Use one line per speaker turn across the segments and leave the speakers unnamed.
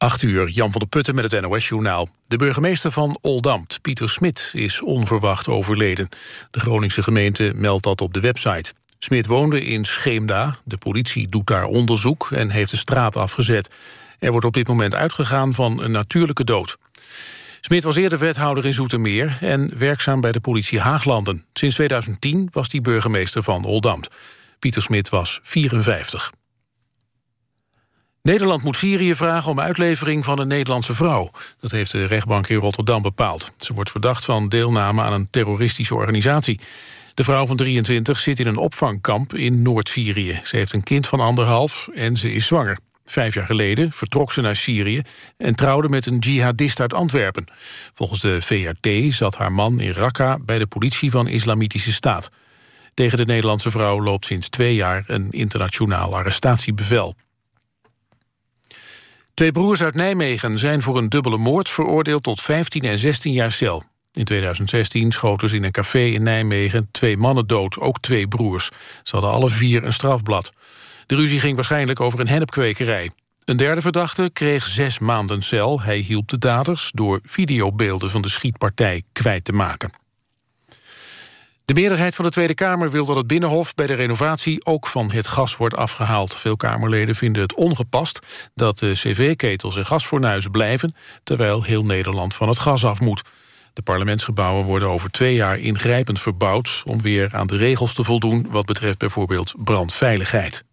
8 uur, Jan van der Putten met het NOS-journaal. De burgemeester van Oldambt, Pieter Smit, is onverwacht overleden. De Groningse gemeente meldt dat op de website. Smit woonde in Scheemda, de politie doet daar onderzoek... en heeft de straat afgezet. Er wordt op dit moment uitgegaan van een natuurlijke dood. Smit was eerder wethouder in Zoetermeer... en werkzaam bij de politie Haaglanden. Sinds 2010 was hij burgemeester van Oldambt. Pieter Smit was 54. Nederland moet Syrië vragen om uitlevering van een Nederlandse vrouw. Dat heeft de rechtbank in Rotterdam bepaald. Ze wordt verdacht van deelname aan een terroristische organisatie. De vrouw van 23 zit in een opvangkamp in Noord-Syrië. Ze heeft een kind van anderhalf en ze is zwanger. Vijf jaar geleden vertrok ze naar Syrië en trouwde met een jihadist uit Antwerpen. Volgens de VRT zat haar man in Raqqa bij de politie van Islamitische Staat. Tegen de Nederlandse vrouw loopt sinds twee jaar een internationaal arrestatiebevel. Twee broers uit Nijmegen zijn voor een dubbele moord veroordeeld tot 15 en 16 jaar cel. In 2016 schoten ze in een café in Nijmegen twee mannen dood, ook twee broers. Ze hadden alle vier een strafblad. De ruzie ging waarschijnlijk over een hennepkwekerij. Een derde verdachte kreeg zes maanden cel. Hij hielp de daders door videobeelden van de schietpartij kwijt te maken. De meerderheid van de Tweede Kamer wil dat het Binnenhof bij de renovatie ook van het gas wordt afgehaald. Veel Kamerleden vinden het ongepast dat de cv-ketels en gasfornuizen blijven, terwijl heel Nederland van het gas af moet. De parlementsgebouwen worden over twee jaar ingrijpend verbouwd om weer aan de regels te voldoen wat betreft bijvoorbeeld brandveiligheid.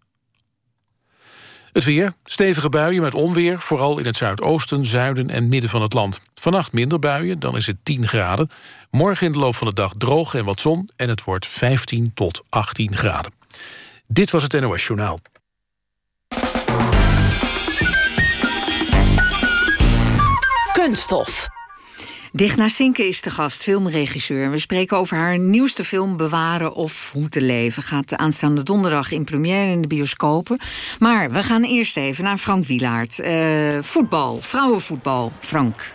Het weer, stevige buien met onweer, vooral in het zuidoosten, zuiden en midden van het land. Vannacht minder buien, dan is het 10 graden. Morgen in de loop van de dag droog en wat zon en het wordt 15 tot 18 graden. Dit was het NOS Journaal.
Kunststof. Digna Sinke is de gast, filmregisseur. We spreken over haar nieuwste film Bewaren of Hoe te leven. Gaat de aanstaande donderdag in première in de bioscopen. Maar we gaan eerst even naar Frank Wielaert. Uh, voetbal, vrouwenvoetbal. Frank.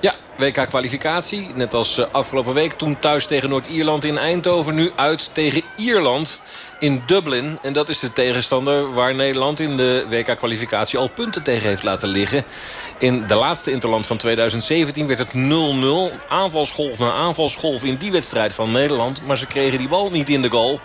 Ja, WK-kwalificatie. Net als eh, afgelopen week. Toen thuis tegen Noord-Ierland in Eindhoven. Nu uit tegen Ierland in Dublin. En dat is de tegenstander waar Nederland in de WK-kwalificatie al punten tegen heeft laten liggen. In de laatste Interland van 2017 werd het 0-0. Aanvalsgolf na aanvalsgolf in die wedstrijd van Nederland. Maar ze kregen die bal niet in de goal.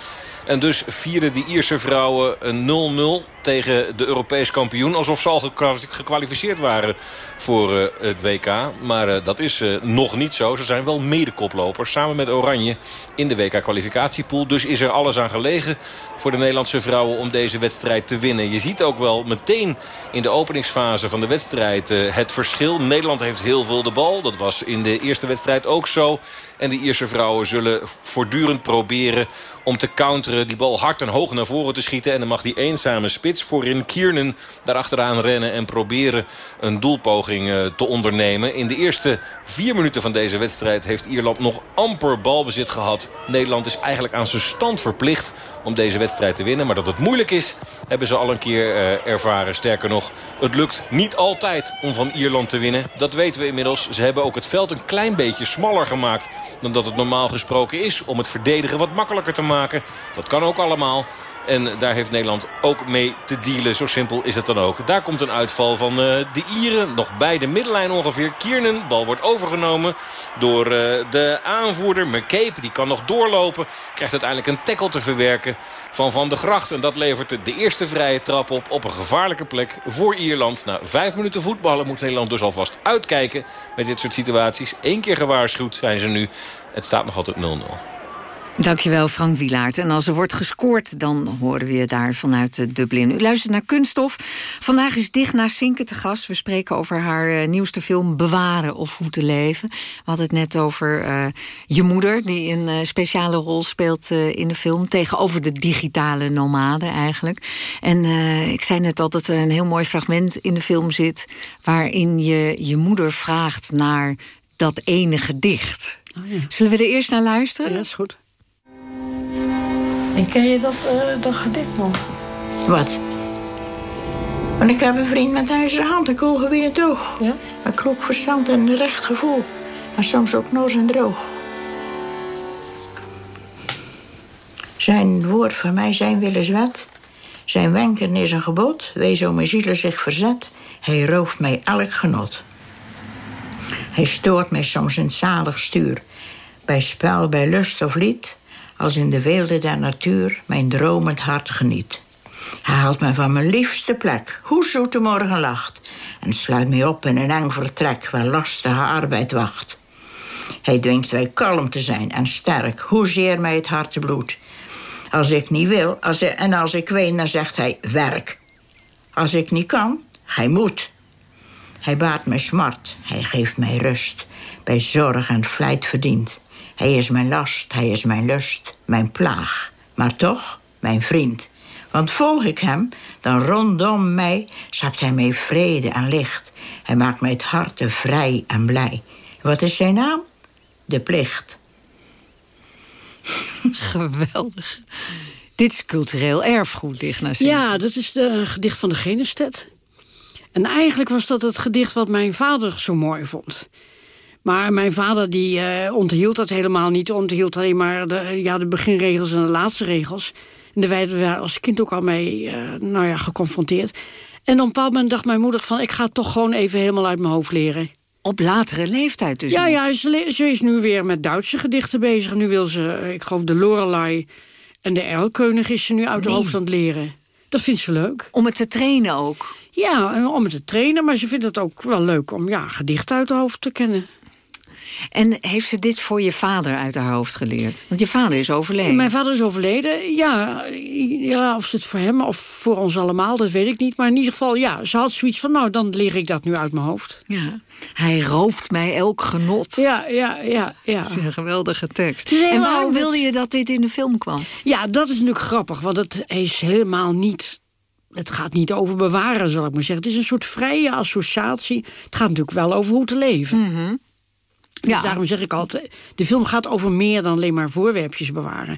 En dus vierden die Ierse vrouwen een 0-0 tegen de Europees kampioen. Alsof ze al gekwalificeerd waren voor uh, het WK. Maar uh, dat is uh, nog niet zo. Ze zijn wel medekoplopers samen met Oranje in de WK-kwalificatiepool. Dus is er alles aan gelegen voor de Nederlandse vrouwen om deze wedstrijd te winnen. Je ziet ook wel meteen in de openingsfase van de wedstrijd het verschil. Nederland heeft heel veel de bal. Dat was in de eerste wedstrijd ook zo. En de Ierse vrouwen zullen voortdurend proberen om te counteren. Die bal hard en hoog naar voren te schieten. En dan mag die eenzame spits voorin Kiernan daarachteraan rennen. En proberen een doelpoging eh, te ondernemen. In de eerste vier minuten van deze wedstrijd heeft Ierland nog amper balbezit gehad. Nederland is eigenlijk aan zijn stand verplicht om deze wedstrijd te winnen. Maar dat het moeilijk is, hebben ze al een keer uh, ervaren. Sterker nog, het lukt niet altijd om van Ierland te winnen. Dat weten we inmiddels. Ze hebben ook het veld een klein beetje smaller gemaakt dan dat het normaal gesproken is. Om het verdedigen wat makkelijker te maken. Dat kan ook allemaal. En daar heeft Nederland ook mee te dealen. Zo simpel is het dan ook. Daar komt een uitval van uh, de Ieren. Nog bij de middenlijn ongeveer. Kiernan, bal wordt overgenomen door uh, de aanvoerder. McCabe, die kan nog doorlopen. Krijgt uiteindelijk een tackle te verwerken van Van der Gracht. En dat levert de eerste vrije trap op op een gevaarlijke plek voor Ierland. Na vijf minuten voetballen moet Nederland dus alvast uitkijken met dit soort situaties. Eén keer gewaarschuwd zijn ze nu. Het staat nog altijd 0-0.
Dankjewel Frank Wilaert. En als er wordt gescoord, dan horen we je daar vanuit eh, Dublin. U luistert naar Kunststof. Vandaag is Digna Sinke te gast. We spreken over haar uh, nieuwste film Bewaren of Hoe te leven. We hadden het net over uh, je moeder... die een uh, speciale rol speelt in de film... tegenover de digitale nomade eigenlijk. En ik zei net al dat er een heel mooi fragment in de film zit... waarin je je moeder vraagt naar dat ene gedicht. Oh ja. Zullen we er eerst naar luisteren?
Ja, is goed. En ken je dat, uh, dat gedicht nog?
Wat? Want ik heb een vriend met ijzeren hand en kogel in het oog.
Ja?
Een klok verstand en een recht gevoel. Maar soms ook noos en droog. Zijn woord voor mij, zijn wil is wet. Zijn wenken is een gebod, wees om mijn zielen zich verzet. Hij rooft mij elk genot. Hij stoort mij soms in zalig stuur. Bij spel, bij lust of lied, als in de weelde der natuur mijn dromend hart geniet. Hij haalt mij van mijn liefste plek, hoe zoet de morgen lacht, en sluit mij op in een eng vertrek waar lastige arbeid wacht. Hij dwingt mij kalm te zijn en sterk, hoezeer mij het hart bloedt. Als ik niet wil als en als ik ween, dan zegt hij werk. Als ik niet kan, gij moet. Hij baart mij smart, hij geeft mij rust, bij zorg en vlijt verdient. Hij is mijn last, hij is mijn lust, mijn plaag, maar toch mijn vriend. Want volg ik hem, dan rondom mij schapt hij mij vrede en licht. Hij maakt mij het hart vrij en blij. Wat is zijn naam? De plicht.
Geweldig. Dit is cultureel erfgoed, Digna.
Ja, dat is de gedicht van de Genestet. En eigenlijk was dat het gedicht wat mijn vader zo mooi vond. Maar mijn vader die uh, onthield dat helemaal niet. Onthield alleen maar de, ja, de beginregels en de laatste regels. En daar werden we als kind ook al mee uh, nou ja, geconfronteerd. En op een bepaald moment dacht mijn moeder van... ik ga het toch gewoon even helemaal uit mijn hoofd leren.
Op latere leeftijd dus?
Ja, ja ze, ze, is nu weer met Duitse gedichten bezig. Nu wil ze, eh, ik geloof, de Lorelei en de Erlkönig is ze nu uit nee. hoofd aan het leren. Dat vindt ze leuk.
Om het te trainen ook?
Ja, om het te trainen. Maar ze vindt het ook wel leuk om ja, gedichten uit de hoofd te kennen.
En heeft ze dit voor je vader uit haar hoofd geleerd? Want je vader is overleden.
Mijn vader is overleden, ja. ja of ze het voor hem of voor ons allemaal, dat weet ik niet. Maar in ieder geval, ja, ze had zoiets van... nou, dan leer ik dat nu uit mijn hoofd.
Ja. Hij rooft mij elk genot.
Ja, ja, ja. ja.
Dat is een geweldige tekst. En waarom wilde je dat dit in de film kwam?
Ja, dat is natuurlijk grappig, want het is helemaal niet het gaat niet over bewaren, zal ik maar zeggen. Het is een soort vrije associatie. Het gaat natuurlijk wel over hoe te leven.
Mm -hmm.
Dus ja. daarom zeg ik altijd, de film gaat over meer dan alleen maar voorwerpjes bewaren.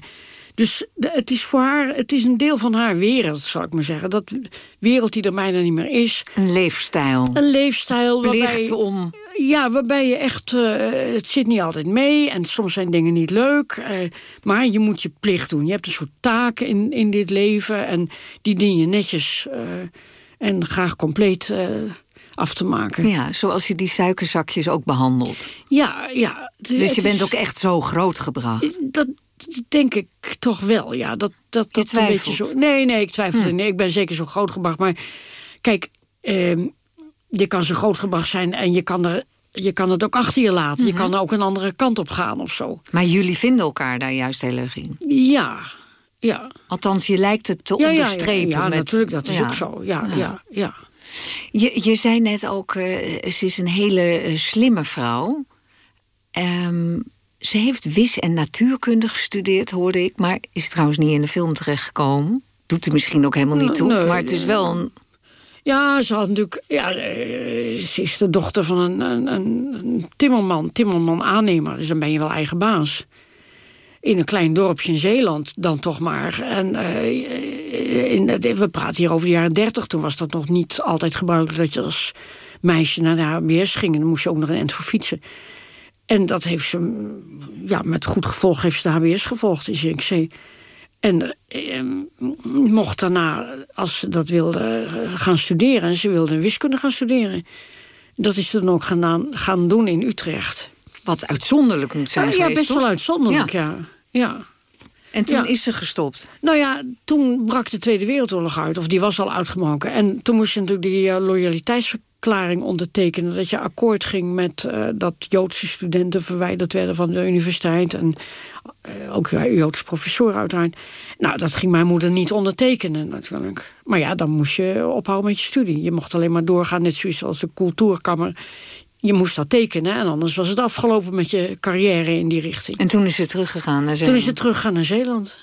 Dus het is voor haar, het is een deel van haar wereld, zal ik maar zeggen. Dat wereld die er bijna niet meer is.
Een leefstijl.
Een leefstijl.
Plicht
waarbij,
om...
Ja, waarbij je echt, uh, het zit niet altijd mee. En soms zijn dingen niet leuk. Uh, maar je moet je plicht doen. Je hebt een soort taken in, in dit leven. En die dien je netjes uh, en graag compleet af te maken.
Ja, zoals je die suikerzakjes ook behandelt.
Ja, ja.
Dus je bent ook echt zo grootgebracht?
Dat denk ik toch wel, ja. Dat, dat, dat
een
beetje zo. Nee, nee, ik twijfel hm. nee. Ik ben zeker zo grootgebracht. Maar kijk, eh, je kan zo grootgebracht zijn en je kan er je kan het ook achter je laten. Mm -hmm. Je kan er ook een andere kant op gaan of zo.
Maar jullie vinden elkaar daar juist heel erg in?
Ja, ja.
Althans, je lijkt het te
ja,
onderstrepen.
Ja, ja, ja
met...
natuurlijk, dat is ook zo. Ja, ja. ja,
Je, je zei net ook, uh, ze is een hele uh, slimme vrouw. Um, ze heeft wis- en natuurkunde gestudeerd, hoorde ik. Maar is trouwens niet in de film terechtgekomen. Doet er misschien ook helemaal niet toe.
Nee,
maar het is wel een...
Ja, ze had natuurlijk... Ja, ze is de dochter van een, een, een timmerman, timmerman-aannemer. Dus dan ben je wel eigen baas. In een klein dorpje in Zeeland dan toch maar. En uh, in, we praten hier over de jaren dertig. Toen was dat nog niet altijd gebruikelijk... dat je als meisje naar de HBS ging... en dan moest je ook nog een end voor fietsen. En dat heeft ze, ja, met goed gevolg heeft ze de HBS gevolgd in CXC. En eh, mocht daarna, als ze dat wilde, gaan studeren... en ze wilde wiskunde gaan studeren... dat is ze dan ook gaan, gaan doen in Utrecht.
Wat uitzonderlijk moet zijn
ja,
geweest,
Ja, best
toch?
wel uitzonderlijk, ja. ja. Ja.
En toen
Ja.
is ze gestopt.
Nou ja, toen brak de Tweede Wereldoorlog uit, of die was al uitgebroken. En toen moest je natuurlijk die eh, loyaliteitsverklaring ondertekenen... dat je akkoord ging met eh, dat Joodse studenten verwijderd werden van de universiteit... en eh, ook Joodse professoren uiteraard. Nou, dat ging mijn moeder niet ondertekenen natuurlijk. Maar ja, dan moest je ophouden met je studie. Je mocht alleen maar doorgaan, net zoals als de cultuurkammer. Je moest dat tekenen en anders was het afgelopen met je carrière in die richting.
En toen is ze teruggegaan naar
Toen
Zeeland.
is ze teruggegaan naar Zeeland.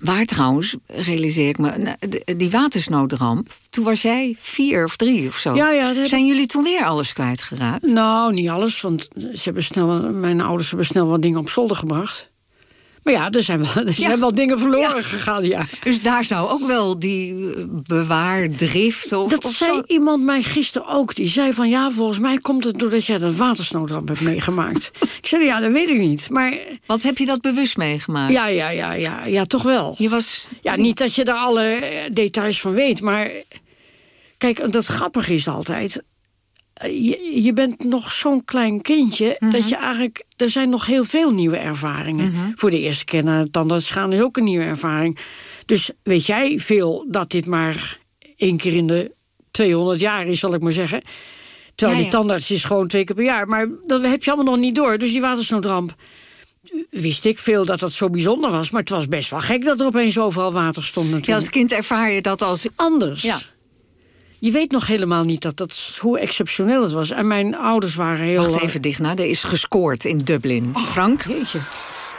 Waar trouwens, realiseer ik me, die watersnoodramp... toen was jij vier of drie of zo.
Ja, ja,
Zijn jullie toen weer alles kwijtgeraakt?
Nou, niet alles, want ze hebben snel, mijn ouders hebben snel wat dingen op zolder gebracht. Maar ja, er zijn wel, er zijn wel dingen verloren gegaan, ja.
Dus daar zou ook wel die eh, bewaardrift of,
Dat
of
zei
zo...
iemand mij gisteren ook. Die zei van, ja, volgens mij komt het doordat jij dat watersnoodramp hebt meegemaakt. ik zei, ja, dat weet ik niet. Maar
Want heb je dat bewust meegemaakt?
ja, ja, ja, ja, ja, toch wel.
Je was...
Ja, niet dat je daar alle eh, details van weet, maar... Kijk, dat grappige is altijd... eh, Je, je bent nog zo'n klein kindje...
Mhm.
dat je eigenlijk... Er zijn nog heel veel nieuwe ervaringen. Voor de eerste keer naar het tandarts gaan is ook een nieuwe ervaring. Dus weet jij veel dat dit maar één keer in de 200 jaar is, zal ik maar zeggen. Terwijl
Ja,
die tandarts is gewoon twee keer per jaar. Maar dat heb je allemaal nog niet door. Dus die watersnoodramp wist ik veel dat dat zo bijzonder was. Maar het was best wel gek dat er opeens overal water stond natuurlijk.
Ja, als kind ervaar je dat als...
Anders.
Ja.
Je weet nog helemaal niet dat dat, hoe exceptioneel het was. En mijn ouders waren heel...
Wacht even, Digna, er is gescoord in Dublin. Frank?
Jeetje.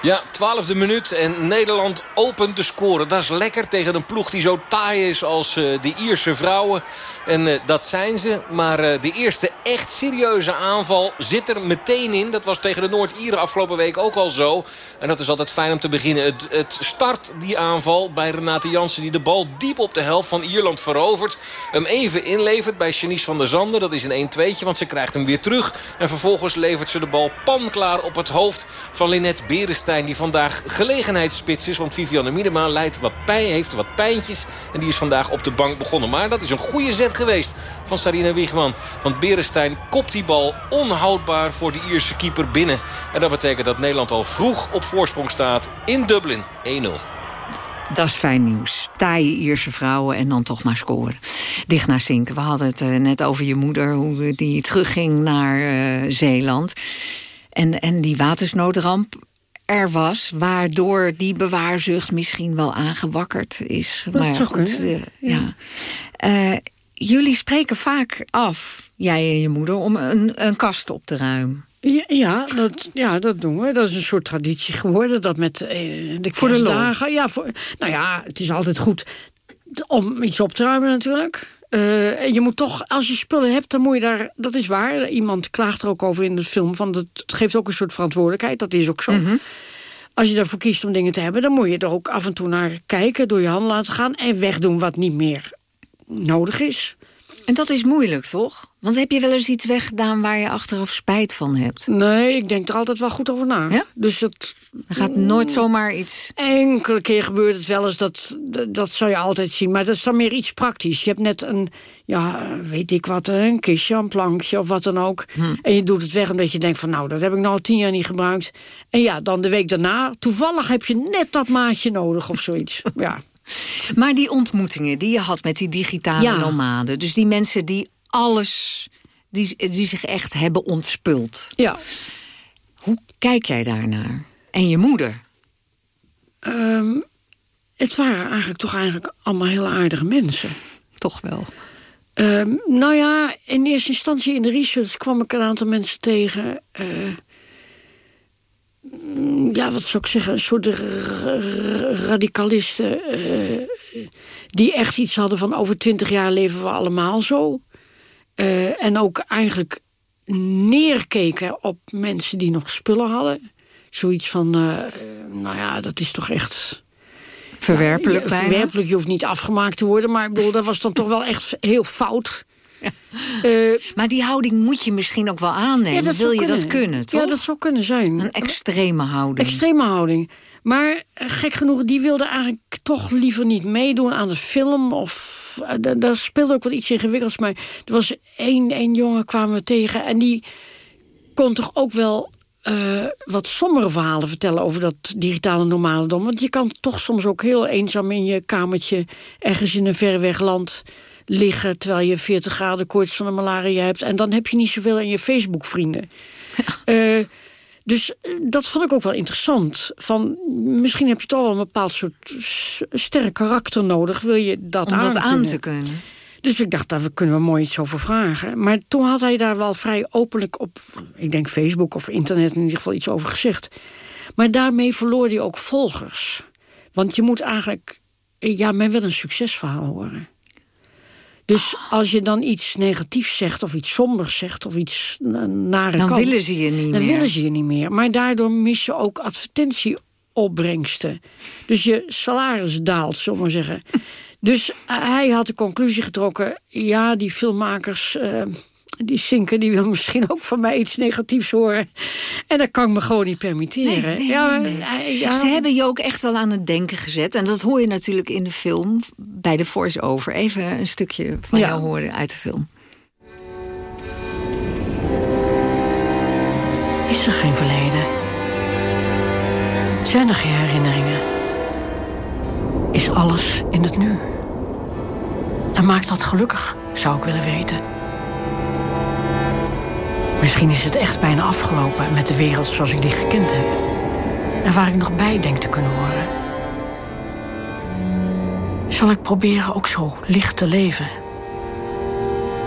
Ja, twaalfde minuut en Nederland opent de score. Dat is lekker tegen een ploeg die zo taai is als eh, de Ierse vrouwen. En eh, dat zijn ze. Maar eh, de eerste echt serieuze aanval zit er meteen in. Dat was tegen de Noord-Ieren afgelopen week ook al zo. En dat is altijd fijn om te beginnen. Het, het start die aanval bij Renate Jansen die de bal diep op de helft van Ierland verovert. Hem even inlevert bij Janice van der Zanden. Dat is een 1-2'tje want ze krijgt hem weer terug. En vervolgens levert ze de bal panklaar op het hoofd van Linette Berenstein. Die vandaag gelegenheidsspits is. Want Vivianne Miedema leidt wat pijn, heeft wat pijntjes. En die is vandaag op de bank begonnen. Maar dat is een goede zet geweest van Sarina Wiegman. Want Berenstein kopt die bal onhoudbaar voor de Ierse keeper binnen. En dat betekent dat Nederland al vroeg op voorsprong staat in Dublin. 1-0.
Dat is fijn nieuws. Taaie Ierse vrouwen en dan toch maar scoren. Dicht naar Zinken. We hadden het eh, net over je moeder, hoe die terugging naar eh, Zeeland. En, en die watersnoodramp er was, waardoor die bewaarzucht misschien wel aangewakkerd is.
Dat zou kunnen,
eh, ja. Eh, jullie spreken vaak af, jij en je moeder, om een, een kast op te ruimen.
Ja, ja, dat, ja, dat doen we. Dat is een soort traditie geworden. Dat met eh, de
Voor de
kerstdagen... Ja, voor, nou ja, het is altijd goed om iets op te ruimen natuurlijk. En je moet toch, als je spullen hebt, dan moet je daar... Dat is waar, iemand klaagt er ook over in de film... van dat, het geeft ook een soort verantwoordelijkheid, dat is ook zo. Als je daarvoor kiest om dingen te hebben... dan moet je er ook af en toe naar kijken, door je handen laten gaan... en wegdoen wat niet meer nodig is.
En dat is moeilijk, toch? Want heb je wel eens iets weggedaan waar je achteraf spijt van hebt?
Nee, ik denk er altijd wel goed over na.
Ja?
Dus dat,
Er gaat nooit zomaar iets...
Enkele keer gebeurt het wel eens, dat, dat, dat zou je altijd zien. Maar dat is dan meer iets praktisch. Je hebt net een, ja, weet ik wat, een kistje, een plankje of wat dan ook. En je doet het weg omdat je denkt van, nou, dat heb ik nou al tien jaar niet gebruikt. En ja, dan de week daarna, toevallig heb je net dat maatje nodig of zoiets. ja.
Maar die ontmoetingen die je had met die digitale
Ja.
nomaden... dus die mensen die alles... Die, die zich echt hebben ontspuld.
ja.
Hoe kijk jij daarnaar? En je moeder?
Ehm, het waren eigenlijk toch eigenlijk allemaal heel aardige mensen.
Toch wel.
Ehm, nou ja, in eerste instantie in de research kwam ik een aantal mensen tegen. eh, ja, wat zou ik zeggen? Een soort radicalisten. eh, die echt iets hadden van over twintig jaar leven we allemaal zo. Eh, en ook eigenlijk neerkeken op mensen die nog spullen hadden. Zoiets van, eh, nou ja, dat is toch echt...
Verwerpelijk
Ja? Verwerpelijk, je hoeft niet afgemaakt te worden. Maar ik bedoel, dat was dan toch wel echt heel fout. Eh,
Maar die houding moet je misschien ook wel aannemen. Wil
zou
je dat kunnen, toch?
Ja, dat zou kunnen zijn.
Een extreme houding.
Extreme houding. Maar eh, gek genoeg, die wilde eigenlijk toch liever niet meedoen aan de film. Of eh, da- daar speelde ook wel iets ingewikkelds. Maar er was één, één jongen kwamen we tegen. En die kon toch ook wel wat sombere verhalen vertellen over dat digitale nomadendom. Want je kan toch soms ook heel eenzaam in je kamertje ergens in een verreweg land liggen terwijl je 40 graden koorts van de malaria hebt. En dan heb je niet zoveel aan je Facebook-vrienden. Eh, dus eh, dat vond ik ook wel interessant. Van, misschien heb je toch wel een bepaald soort sterk karakter nodig. Wil je dat
Om dat aan te kunnen.
Dus ik dacht, daar kunnen we mooi iets over vragen. Maar toen had hij daar wel vrij openlijk op, ik denk Facebook of internet in ieder geval iets over gezegd. Maar daarmee verloor hij ook volgers. Want je moet eigenlijk, ja, men wil een succesverhaal horen. Dus als je dan iets negatiefs zegt of iets sombers zegt of iets na- nare
Dan
kant,
willen ze je niet
dan
meer.
willen ze je niet meer. Maar daardoor mis je ook advertentie opbrengsten. Dus je salaris daalt, zullen we maar zeggen. Dus hij had de conclusie getrokken... ja, die filmmakers... Uh, die Sinke die wil misschien ook van mij iets negatiefs horen. En dat kan ik me gewoon niet permitteren.
ja, ja, Ze hebben je ook echt wel aan het denken gezet. En dat hoor je natuurlijk in de film bij de voice-over. Even een stukje van jou horen uit de film.
Is er geen verleden? Zijn er geen herinneringen? Is alles in het nu? En maakt dat gelukkig, zou ik willen weten. Misschien is het echt bijna afgelopen met de wereld zoals ik die gekend heb. En waar ik nog bij denk te kunnen horen. Zal ik proberen ook zo licht te leven?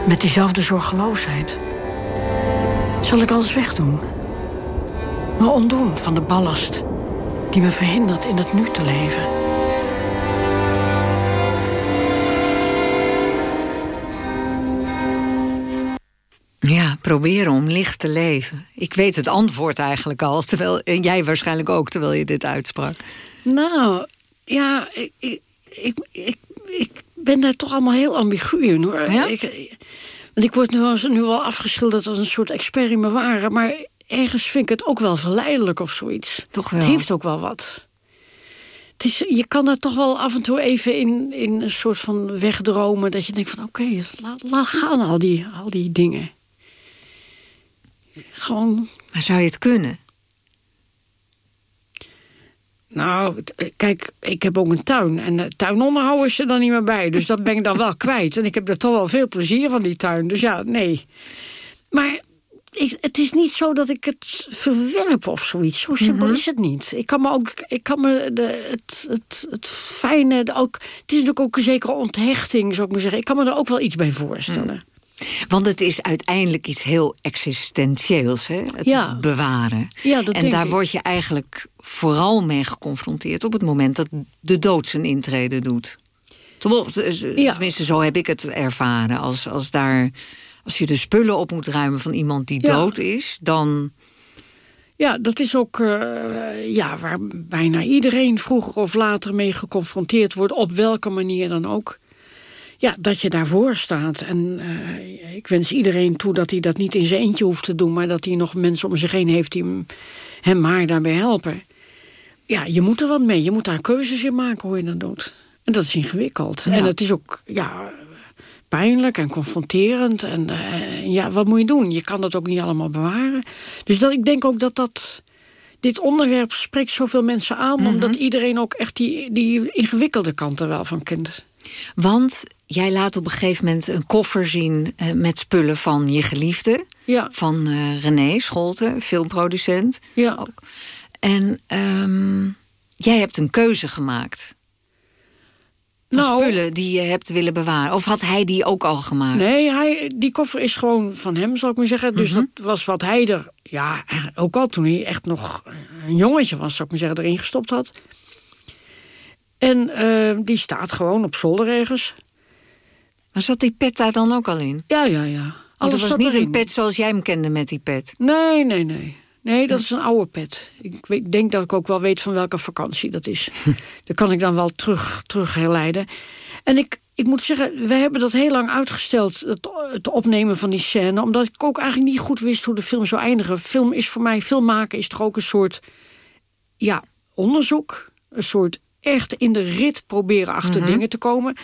Met diezelfde zorgeloosheid? Zal ik alles wegdoen? Me ontdoen van de ballast die me verhindert in het nu te leven?
Proberen om licht te leven. Ik weet het antwoord eigenlijk al, terwijl, en jij waarschijnlijk ook, terwijl je dit uitsprak.
Nou, ja, ik, ik, ik, ik, ben daar toch allemaal heel ambigu in, hoor.
Ja?
Ik, want ik word nu, nu wel afgeschilderd als een soort mijn waren, maar ergens vind ik het ook wel verleidelijk of zoiets.
Toch wel.
Het heeft ook wel wat. Het is, je kan er toch wel af en toe even in, in een soort van wegdromen... dat je denkt van oké, laat, laat gaan al die, al die dingen. Gewoon...
Maar zou je het kunnen?
Nou, kijk, ik heb ook een tuin. En tuinonderhouden is er dan niet meer bij. Dus dat ben ik dan wel kwijt. En ik heb er toch wel veel plezier van, die tuin. Dus ja, nee. Maar ik, het is niet zo dat ik het verwerp of zoiets. Zo simpel
Mhm.
is het niet. Ik kan me ook, ik kan me de, het, het, het fijne, de, ook, het is natuurlijk ook een zekere onthechting, zou ik maar zeggen. Ik kan me er ook wel iets bij voorstellen.
Want het is uiteindelijk iets heel existentieels, hè? het
Ja.
bewaren.
Ja, dat
en
denk
daar
ik.
word je eigenlijk vooral mee geconfronteerd... op het moment dat de dood zijn intrede doet.
Ja.
Tenminste, zo heb ik het ervaren. Als, als, daar, als je de spullen op moet ruimen van iemand die
Ja.
dood is... dan
Ja, dat is ook eh, ja, waar bijna iedereen vroeger of later mee geconfronteerd wordt, op welke manier dan ook. Ja, dat je daarvoor staat. En eh, ik wens iedereen toe dat hij dat niet in zijn eentje hoeft te doen, maar dat hij nog mensen om zich heen heeft die hem, hem maar daarbij helpen. Ja, je moet er wat mee. Je moet daar keuzes in maken hoe je dat doet. En dat is ingewikkeld.
Ja.
En het is ook ja, pijnlijk en confronterend. En eh, ja, wat moet je doen? Je kan dat ook niet allemaal bewaren. Dus dat, ik denk ook dat dat... Dit onderwerp spreekt zoveel mensen aan... omdat iedereen ook echt die, die ingewikkelde kant er wel van kent.
Want jij laat op een gegeven moment een koffer zien... eh, met spullen van je geliefde.
Ja.
Van eh, René Scholten, filmproducent.
Ja.
Ook. En ehm, jij hebt een keuze gemaakt. Van
Nou-
spullen die je hebt willen bewaren. Of had hij die ook al gemaakt?
Nee, hij, die koffer is gewoon van hem, zal ik maar zeggen. Dus dat was wat hij er, ja, ook al toen hij echt nog een jongetje was, zal ik maar zeggen, erin gestopt had. En eh, die staat gewoon op zolder ergens.
Maar zat die pet daar dan ook al in?
Ja, ja, ja.
Want het was niet
erin.
een pet zoals jij hem kende met die pet.
Nee, nee, nee. Nee, dat is een oude pet. Ik weet, denk dat ik ook wel weet van welke vakantie dat is. dat kan ik dan wel terug, terug herleiden. En ik, ik moet zeggen, we hebben dat heel lang uitgesteld... Het, het opnemen van die scène... omdat ik ook eigenlijk niet goed wist hoe de film zou eindigen. Film is voor mij, film maken is toch ook een soort... ja, onderzoek. Een soort echt in de rit proberen achter dingen te komen.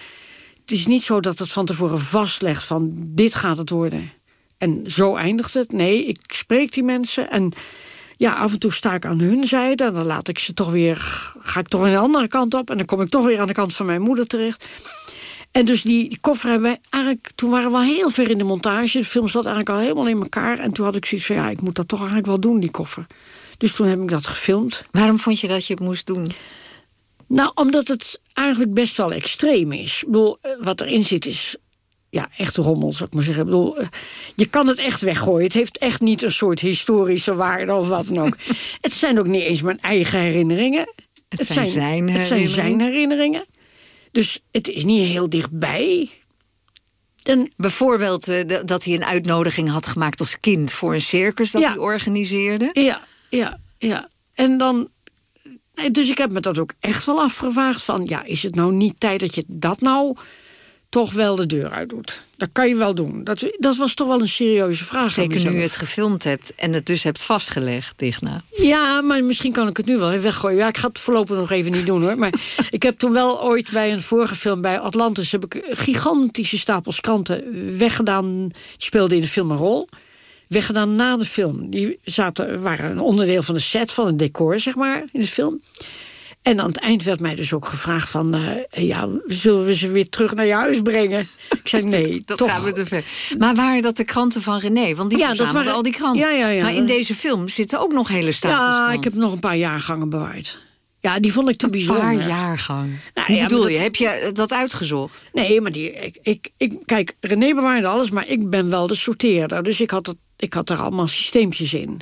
Het is niet zo dat het van tevoren vastlegt van... dit gaat het worden. En zo eindigt het. Nee, ik spreek die mensen en ja, af en toe sta ik aan hun zijde... en dan laat ik ze toch weer, ga ik toch een andere kant op... en dan kom ik toch weer aan de kant van mijn moeder terecht. En dus die, koffer hebben wij eigenlijk... toen waren we al heel ver in de montage. De film zat eigenlijk al helemaal in elkaar. En toen had ik zoiets van, ja, ik moet dat toch eigenlijk wel doen, die koffer. Dus toen heb ik dat gefilmd.
Waarom vond je dat je het moest doen?
Nou, omdat het eigenlijk best wel extreem is. Ik bedoel, eh, wat erin zit is ja, echt rommel, zou ik maar zeggen. Ik bedoel, eh, je kan het echt weggooien. Het heeft echt niet een soort historische waarde of wat dan ook. het zijn ook niet eens mijn eigen herinneringen.
Het zijn zijn
Het zijn zijn
herinneringen.
herinneringen. Dus het is niet heel dichtbij. En
Bijvoorbeeld eh, dat hij een uitnodiging had gemaakt als kind... voor een circus dat
Ja.
hij organiseerde.
Ja, ja, ja. En dan Nee, dus ik heb me dat ook echt wel afgevraagd van... ja, is het nou niet tijd dat je dat nou toch wel de deur uit doet? Dat kan je wel doen. Dat, dat was toch wel een serieuze vraag
Zeker nu je het gefilmd hebt en het dus hebt vastgelegd, Digna.
Ja, maar misschien kan ik het nu wel weggooien. Ja, ik ga het voorlopig nog even niet doen hoor. Maar ik heb toen wel ooit bij een vorige film bij Atlantis... heb ik gigantische stapels kranten weggedaan. Die speelden in de film een rol. Weggedaan na de film. Die zaten, waren een onderdeel van de set, van het decor, zeg maar, in de film. En aan het eind werd mij dus ook gevraagd van... eh, ja, zullen we ze weer terug naar je huis brengen? Ik zei nee,
Dat
toch.
gaan we te ver. Maar waren dat de kranten van René? Want die
Ja, dat
verzamelde
waren-
al die kranten.
Ja, ja, ja.
Maar in deze film zitten ook nog hele stapels
Ja, ik heb nog een paar jaargangen bewaard. Ja, die vond ik te
Een
bijzonder.
paar jaargang.
Nou,
Hoe
ja,
bedoel je? Heb je dat uitgezocht?
Nee, maar die, ik, ik, ik, kijk, René bewaarde alles, maar ik ben wel de sorteerder. Dus ik had, het, ik had er allemaal systeempjes in.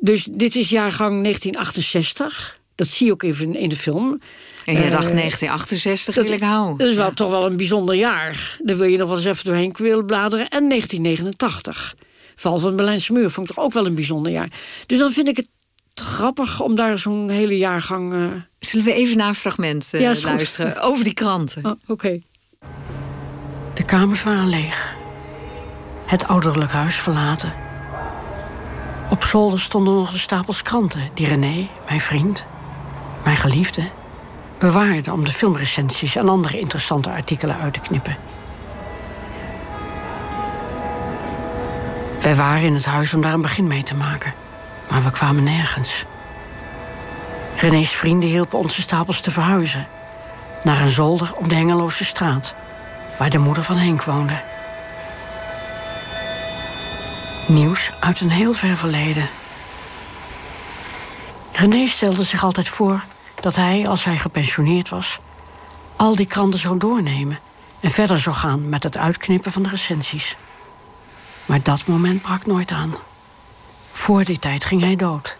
Dus dit is jaargang 1968. Dat zie je ook even in de film.
En je
Eh,
dacht 1968
Dat,
wil ik houden.
dat is wel
Ja.
toch wel een bijzonder jaar. Daar wil je nog wel eens even doorheen willen bladeren. En 1989. Val van de Berlijnse muur vond ik toch ook wel een bijzonder jaar. Dus dan vind ik het grappig om daar zo'n hele jaargang... eh,
Zullen we even naar een fragment eh,
Ja,
luisteren over die kranten?
Oh, oké. De kamers waren leeg. Het ouderlijk huis verlaten. Op zolder stonden nog de stapels kranten die René, mijn vriend, mijn geliefde, bewaarde om de filmrecensies en andere interessante artikelen uit te knippen. Wij waren in het huis om daar een begin mee te maken, maar we kwamen nergens. René's vrienden hielpen ons de stapels te verhuizen naar een zolder op de Hengeloze straat, waar de moeder van Henk woonde. Nieuws uit een heel ver verleden. René stelde zich altijd voor dat hij, als hij gepensioneerd was, al die kranten zou doornemen en verder zou gaan met het uitknippen van de recensies. Maar dat moment brak nooit aan. Voor die tijd ging hij dood.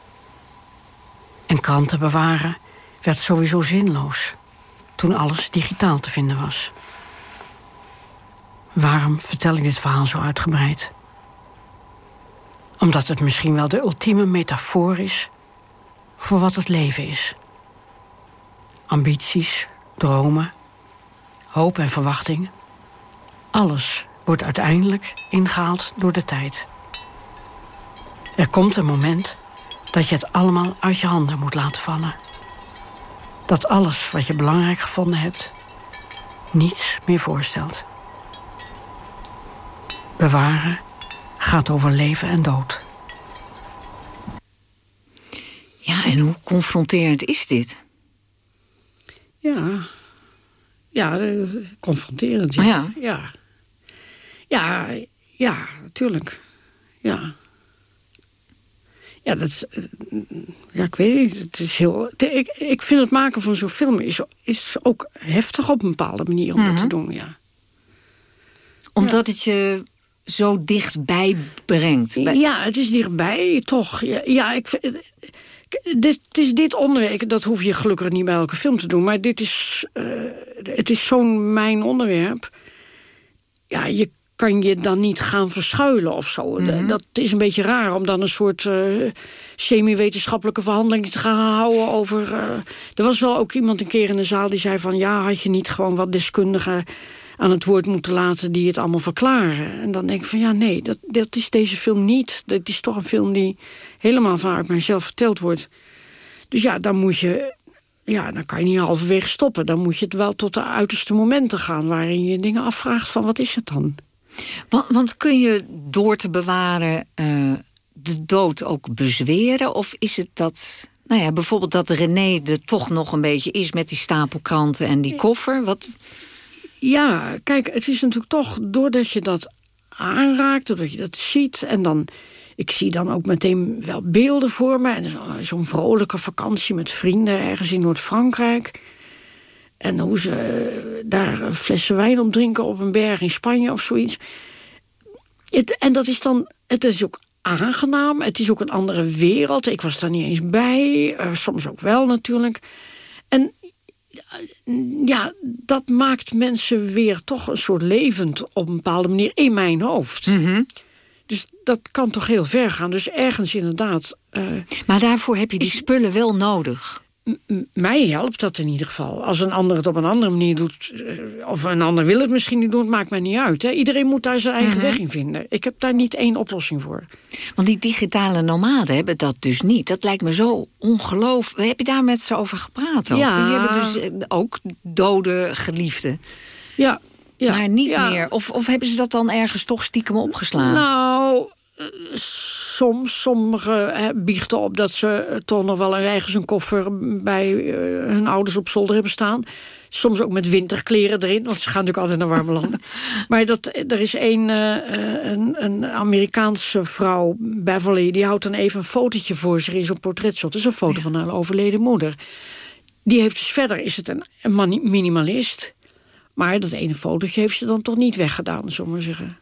En kranten bewaren werd sowieso zinloos toen alles digitaal te vinden was. Waarom vertel ik dit verhaal zo uitgebreid? Omdat het misschien wel de ultieme metafoor is voor wat het leven is. Ambities, dromen, hoop en verwachting. Alles wordt uiteindelijk ingehaald door de tijd. Er komt een moment dat je het allemaal uit je handen moet laten vallen. Dat alles wat je belangrijk gevonden hebt, niets meer voorstelt. Bewaren gaat over leven en dood.
Ja, en hoe confronterend is dit?
Ja, ja eh, confronterend. Ja.
Ja.
ja. Ja, ja, natuurlijk. Ja. Ja, dat is, eh, ja, ik weet niet. Het is heel, ik, ik vind het maken van zo'n film is, is ook heftig op een bepaalde manier om dat te doen. Ja.
Omdat het je zo dichtbij brengt.
Ja, het is dichtbij, toch. Ja, ja ik dit, het is dit onderwerp, dat hoef je gelukkig niet bij elke film te doen... maar dit is, eh, het is zo'n mijn onderwerp. Ja, je kan je dan niet gaan verschuilen of zo. Dat is een beetje raar om dan een soort eh, semi-wetenschappelijke verhandeling te gaan houden over... eh, er was wel ook iemand een keer in de zaal die zei van... ja, had je niet gewoon wat deskundigen aan het woord moeten laten die het allemaal verklaren. En dan denk ik van ja, nee, dat, dat is deze film niet. Dat is toch een film die helemaal vanuit mijzelf verteld wordt. Dus ja, dan moet je, ja, dan kan je niet halverwege stoppen. Dan moet je het wel tot de uiterste momenten gaan waarin je dingen afvraagt van wat is het dan?
Want, want kun je door te bewaren eh, de dood ook bezweren? Of is het dat, nou ja, bijvoorbeeld dat René er toch nog een beetje is... met die stapel kranten en die koffer? Wat,
Ja, kijk, het is natuurlijk toch doordat je dat aanraakt, doordat je dat ziet en dan. Ik zie dan ook meteen wel beelden voor me. En zo- zo'n vrolijke vakantie met vrienden ergens in Noord-Frankrijk. En hoe ze eh, daar flessen wijn op drinken op een berg in Spanje of zoiets. Het, en dat is dan, het is ook aangenaam. Het is ook een andere wereld. Ik was daar niet eens bij. eh, soms ook wel natuurlijk. En ja, dat maakt mensen weer toch een soort levend op een bepaalde manier in mijn hoofd. Dus dat kan toch heel ver gaan. Dus ergens inderdaad. eh,
maar daarvoor heb je die spullen wel nodig.
Mij helpt dat in ieder geval. Als een ander het op een andere manier doet... Eh, of een ander wil het misschien niet doen, maakt mij niet uit. Hè. Iedereen moet daar zijn eigen mhm. weg in vinden. Ik heb daar niet één oplossing voor.
Want die digitale nomaden hebben dat dus niet. Dat lijkt me zo ongelooflijk. Heb je daar met ze over gepraat? Ook?
Ja.
Die hebben dus eh, ook dode geliefden.
Ja, ja,
maar niet meer. Of, of hebben ze dat dan ergens toch stiekem opgeslagen?
Nou, soms, sommigen biechten op dat ze toch nog wel ergens een koffer bij eh, hun ouders op zolder hebben staan. Soms ook met winterkleren erin, want ze gaan natuurlijk altijd naar warme landen. maar dat, er is een, uh, een, een, Amerikaanse vrouw, Beverly... die houdt dan even een fotootje voor zich in zo'n portretshot. Dat is een foto van haar overleden moeder. Die heeft dus verder, is het een, een minimalist... maar dat ene fotootje heeft ze dan toch niet weggedaan, zullen we zeggen.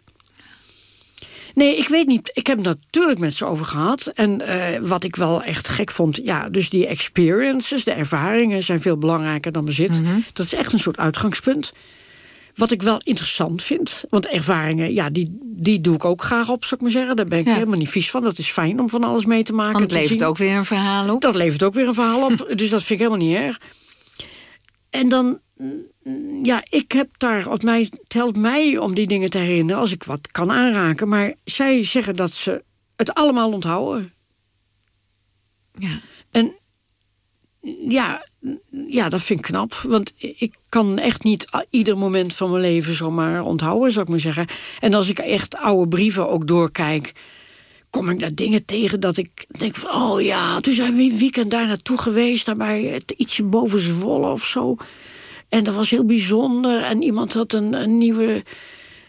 Nee, ik weet niet. Ik heb het natuurlijk met ze over gehad. En uh, wat ik wel echt gek vond... ja, dus die experiences, de ervaringen... zijn veel belangrijker dan bezit. Mm Dat is echt een soort uitgangspunt. Wat ik wel interessant vind. Want ervaringen, ja, die, die doe ik ook graag op, zou ik maar zeggen. Daar ben ik helemaal niet vies van. Dat is fijn om van alles mee te maken.
Want het levert ook weer een verhaal op.
Dat levert ook weer een verhaal op. dus dat vind ik helemaal niet erg. En dan ja, ik heb daar, of mij, het helpt mij om die dingen te herinneren... als ik wat kan aanraken. Maar zij zeggen dat ze het allemaal onthouden.
Ja.
En ja, ja, dat vind ik knap. Want ik kan echt niet ieder moment van mijn leven zomaar onthouden, zou ik maar zeggen. En als ik echt oude brieven ook doorkijk kom ik daar dingen tegen dat ik denk van... oh ja, toen zijn we een weekend daar naartoe geweest... daarbij het ietsje boven Zwolle of zo. En dat was heel bijzonder. En iemand had een, een nieuwe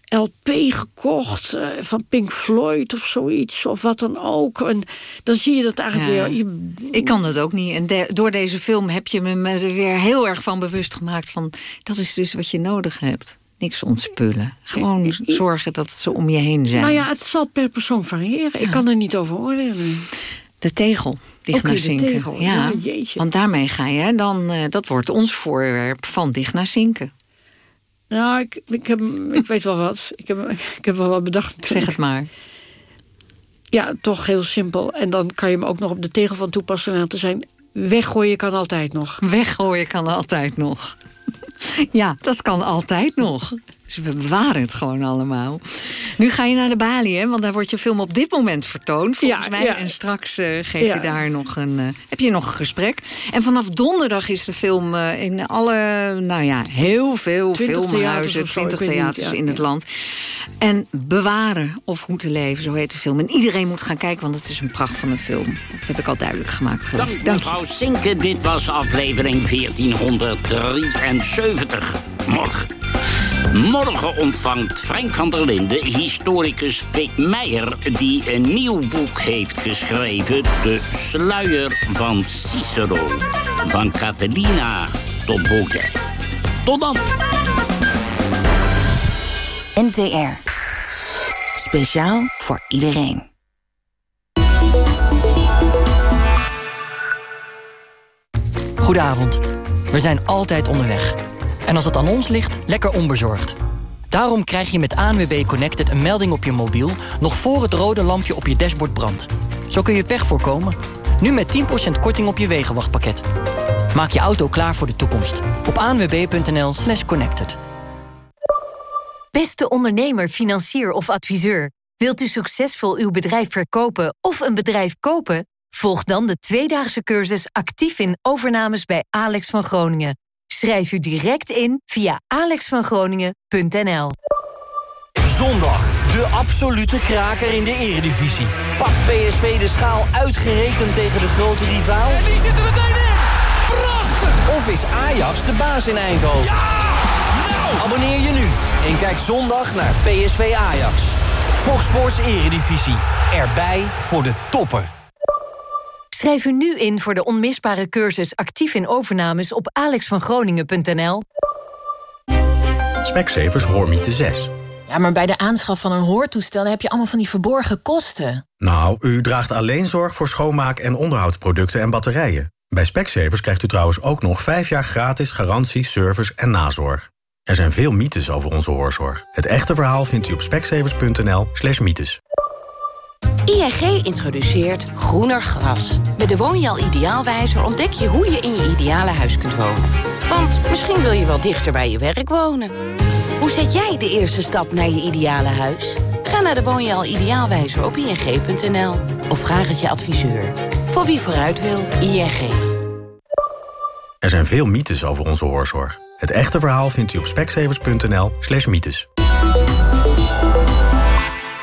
LP gekocht uh, van Pink Floyd of zoiets. Of wat dan ook. En dan zie je dat eigenlijk weer...
Ik kan dat ook niet. En door deze film heb je me er weer heel erg van bewust gemaakt... van dat is dus wat je nodig hebt. Niks ontspullen. Gewoon zorgen dat ze om je heen zijn.
Nou ja, het zal per persoon variëren. Ik kan er niet over oordelen.
De tegel, dicht naar zinken.
Tegel. Ja,
want daarmee ga je, dan, uh, dat wordt ons voorwerp van dicht naar zinken.
Nou, ik, ik, heb, ik weet wel wat. Ik heb, ik heb wel wat bedacht.
Zeg het maar.
Ja, toch heel simpel. En dan kan je hem ook nog op de tegel van toepassen laten zijn. Weggooien kan altijd nog.
Weggooien kan altijd nog. Ja, dat kan altijd nog. Dus we bewaren het gewoon allemaal. Nu ga je naar de Bali, hè? Want daar wordt je film op dit moment vertoond, volgens mij. En straks uh, geef je daar nog een, uh, heb je nog een gesprek. En vanaf donderdag is de film uh, in alle, nou ja, heel veel filmhuizen, 20 theaters in het land. En bewaren of hoe te leven, zo heet de film. En iedereen moet gaan kijken, want het is een pracht van een film. Dat heb ik al duidelijk gemaakt.
Geloof. Dank, Dank mevrouw Sinke. Dit was aflevering 1473. Morgen. Morgen ontvangt Frank van der Linden historicus Vic Meijer... die een nieuw boek heeft geschreven... De Sluier van Cicero. Van Catalina tot Bouquet. Tot dan.
NTR. Speciaal voor iedereen.
Goedenavond. We zijn altijd onderweg. En als het aan ons ligt, lekker onbezorgd. Daarom krijg je met ANWB Connected een melding op je mobiel... nog voor het rode lampje op je dashboard brandt. Zo kun je pech voorkomen. Nu met 10% korting op je wegenwachtpakket. Maak je auto klaar voor de toekomst. Op anwb.nl slash connected.
Beste ondernemer, financier of adviseur. Wilt u succesvol uw bedrijf verkopen of een bedrijf kopen? Volg dan de tweedaagse cursus actief in overnames bij Alex van Groningen. Schrijf u direct in via alexvangroningen.nl.
Zondag, de absolute kraker in de eredivisie. Pak PSV de schaal uitgerekend tegen de grote rivaal?
En die zitten meteen in! Prachtig!
Of is Ajax de baas in Eindhoven?
Ja! Nou!
Abonneer je nu en kijk zondag naar PSV Ajax. Fox Sports Eredivisie. Erbij voor de toppen.
Schrijf u nu in voor de onmisbare cursus actief in overnames op alexvangroningen.nl.
Specsavers Hoormiete 6.
Ja, maar bij de aanschaf van een hoortoestel heb je allemaal van die verborgen kosten.
Nou, u draagt alleen zorg voor schoonmaak- en onderhoudsproducten en batterijen. Bij Specsavers krijgt u trouwens ook nog 5 jaar gratis garantie, service en nazorg. Er zijn veel mythes over onze hoorzorg. Het echte verhaal vindt u op specsavers.nl slash mythes.
ING introduceert groener gras. Met de Woonjaal Ideaalwijzer ontdek je hoe je in je ideale huis kunt wonen. Want misschien wil je wel dichter bij je werk wonen. Hoe zet jij de eerste stap naar je ideale huis? Ga naar de Woonjaal Ideaalwijzer op ing.nl. Of vraag het je adviseur. Voor wie vooruit wil, ING.
Er zijn veel mythes over onze hoorzorg. Het echte verhaal vindt u op speksevers.nl slash mythes.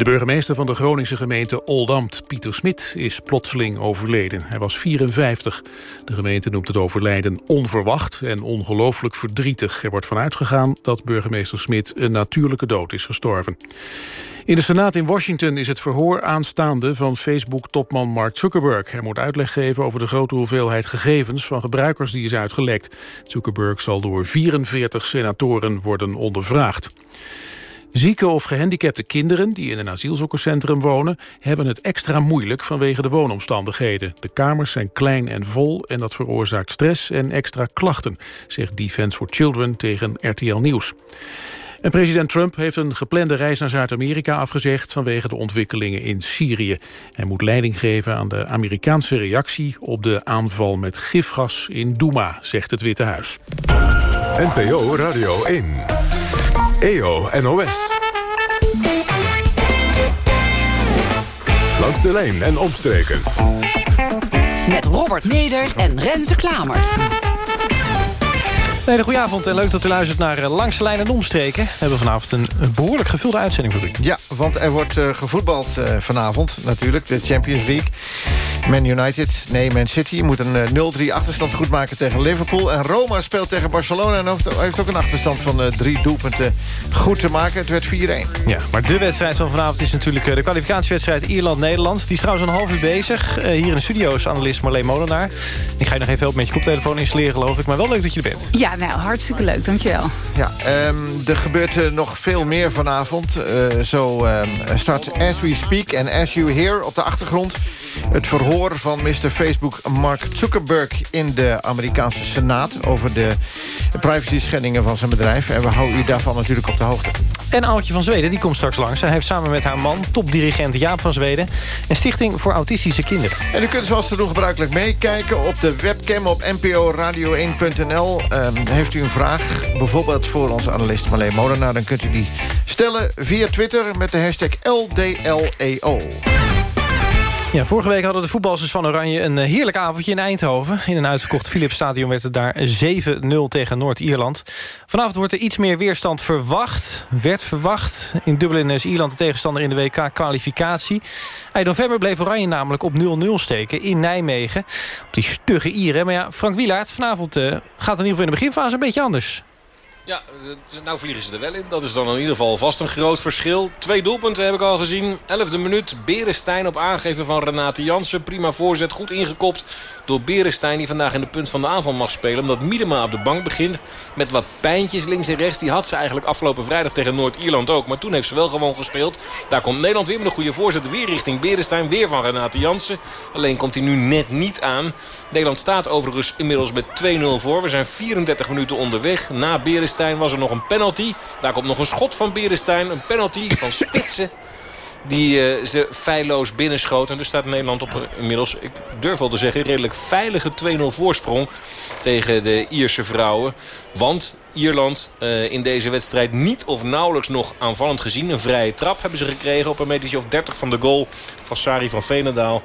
De burgemeester van de Groningse gemeente Oldambt, Pieter Smit, is plotseling overleden. Hij was 54. De gemeente noemt het overlijden onverwacht en ongelooflijk verdrietig. Er wordt vanuit gegaan dat burgemeester Smit een natuurlijke dood is gestorven. In de Senaat in Washington is het verhoor aanstaande van Facebook-topman Mark Zuckerberg. Hij moet uitleg geven over de grote hoeveelheid gegevens van gebruikers die is uitgelekt. Zuckerberg zal door 44 senatoren worden ondervraagd. Zieke of gehandicapte kinderen die in een asielzoekerscentrum wonen... hebben het extra moeilijk vanwege de woonomstandigheden. De kamers zijn klein en vol en dat veroorzaakt stress en extra klachten... zegt Defense for Children tegen RTL Nieuws. En president Trump heeft een geplande reis naar Zuid-Amerika afgezegd vanwege de ontwikkelingen in Syrië. Hij moet leiding geven aan de Amerikaanse reactie op de aanval met gifgas in Douma, zegt het Witte Huis.
NPO Radio 1. EO NOS. Langs de lijn en omstreken.
Met Robert Meder en Renze Klamer.
Hele goede avond en leuk dat u luistert naar uh, Langs de Lijn en Omstreken. We hebben vanavond een, een behoorlijk gevulde uitzending voor u.
Ja, want er wordt uh, gevoetbald uh, vanavond natuurlijk, de Champions League. Man United, nee, Man City moet een 0-3 achterstand goed maken tegen Liverpool. En Roma speelt tegen Barcelona en heeft ook een achterstand van drie doelpunten goed te maken. Het werd 4-1.
Ja, maar de wedstrijd van vanavond is natuurlijk de kwalificatiewedstrijd Ierland-Nederland. Die is trouwens een half uur bezig. hier in de studio is analist Marleen Molenaar. Ik ga je nog even helpen met je koptelefoon installeren, geloof ik. Maar wel leuk dat je er bent.
Ja, nou, hartstikke leuk, dankjewel.
Ja, um, er gebeurt uh, nog veel meer vanavond. Uh, zo um, start As We Speak en As You Hear op de achtergrond... het verhoor van Mr. Facebook Mark Zuckerberg... in de Amerikaanse Senaat over de privacy-schendingen van zijn bedrijf. En we houden u daarvan natuurlijk op de hoogte.
En Aaltje van Zweden, die komt straks langs. Hij heeft samen met haar man, topdirigent Jaap van Zweden... een stichting voor autistische kinderen.
En u kunt zoals te doen gebruikelijk meekijken op de webcam op nporadio1.nl. Um, heeft u een vraag, bijvoorbeeld voor onze analist Marleen Molenaar... dan kunt u die stellen via Twitter met de hashtag LDLEO.
Ja, vorige week hadden de voetballers van Oranje een heerlijk avondje in Eindhoven. In een uitverkocht Philipsstadion werd het daar 7-0 tegen Noord-Ierland. Vanavond wordt er iets meer weerstand verwacht. Werd verwacht. In Dublin is Ierland de tegenstander in de WK-kwalificatie. Eind november bleef Oranje namelijk op 0-0 steken in Nijmegen. Op die stugge Ieren. Maar ja, Frank Wielaert, vanavond uh, gaat in ieder geval in de beginfase een beetje anders.
Ja, nou vliegen ze er wel in. Dat is dan in ieder geval vast een groot verschil. Twee doelpunten heb ik al gezien. Elfde minuut. Berenstein op aangeven van Renate Jansen. Prima voorzet. Goed ingekopt door Berenstein. Die vandaag in de punt van de aanval mag spelen. Omdat Miedema op de bank begint. Met wat pijntjes links en rechts. Die had ze eigenlijk afgelopen vrijdag tegen Noord-Ierland ook. Maar toen heeft ze wel gewoon gespeeld. Daar komt Nederland weer met een goede voorzet. Weer richting Berenstein. Weer van Renate Jansen. Alleen komt hij nu net niet aan. Nederland staat overigens inmiddels met 2-0 voor. We zijn 34 minuten onderweg. Na Was er nog een penalty. Daar komt nog een schot van Berenstein. Een penalty van Spitsen. Die uh, ze feilloos binnenschoot. En dus staat Nederland op inmiddels, ik durf wel te zeggen, redelijk veilige 2-0 voorsprong tegen de Ierse vrouwen. Want Ierland uh, in deze wedstrijd niet of nauwelijks nog aanvallend gezien. Een vrije trap hebben ze gekregen op een metertje of 30 van de goal van Sari van Veenendaal.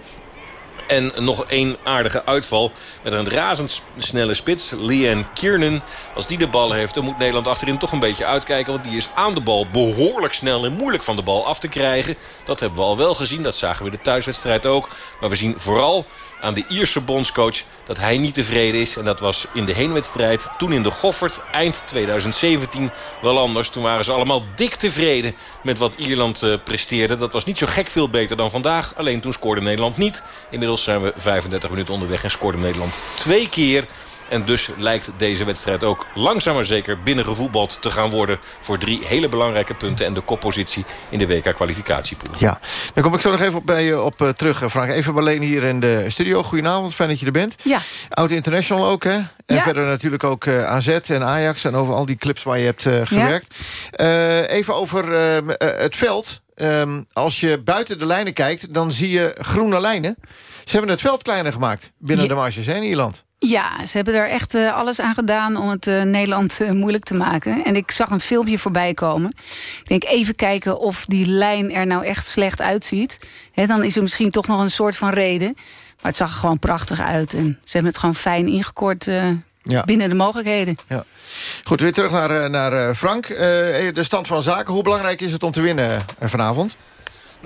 En nog één aardige uitval met een razendsnelle spits. Leanne Kiernan. Als die de bal heeft, dan moet Nederland achterin toch een beetje uitkijken. Want die is aan de bal behoorlijk snel en moeilijk van de bal af te krijgen. Dat hebben we al wel gezien. Dat zagen we in de thuiswedstrijd ook. Maar we zien vooral aan de Ierse bondscoach dat hij niet tevreden is. En dat was in de heenwedstrijd toen in de Goffert eind 2017 wel anders. Toen waren ze allemaal dik tevreden met wat Ierland uh, presteerde. Dat was niet zo gek veel beter dan vandaag. Alleen toen scoorde Nederland niet. Inmiddels zijn we 35 minuten onderweg en scoorde Nederland twee keer. En dus lijkt deze wedstrijd ook langzaam maar zeker binnengevoetbald te gaan worden... voor drie hele belangrijke punten en de koppositie in de WK-kwalificatiepool.
Ja, dan kom ik zo nog even op, bij je op uh, terug, eh, Frank. Even alleen hier in de studio. Goedenavond, fijn dat je er bent.
Ja.
Oud International ook, hè? En
Ja.
verder natuurlijk ook uh, AZ en Ajax... en over al die clips waar je hebt uh, gewerkt. Ja. even over uh, het veld. Um, als je buiten de lijnen kijkt, dan zie je groene lijnen. Ze hebben het veld kleiner gemaakt binnen
Ja.
de marges in Ierland.
Ja, ze hebben er echt uh, alles aan gedaan om het uh, Nederland uh, moeilijk te maken. En ik zag een filmpje voorbij komen. Ik denk even kijken of die lijn er nou echt slecht uitziet. He, dan is er misschien toch nog een soort van reden. Maar het zag er gewoon prachtig uit. En ze hebben het gewoon fijn ingekort ja. binnen de mogelijkheden.
Ja. Goed, weer terug naar, naar Frank. de stand van zaken. Hoe belangrijk is het om te winnen vanavond?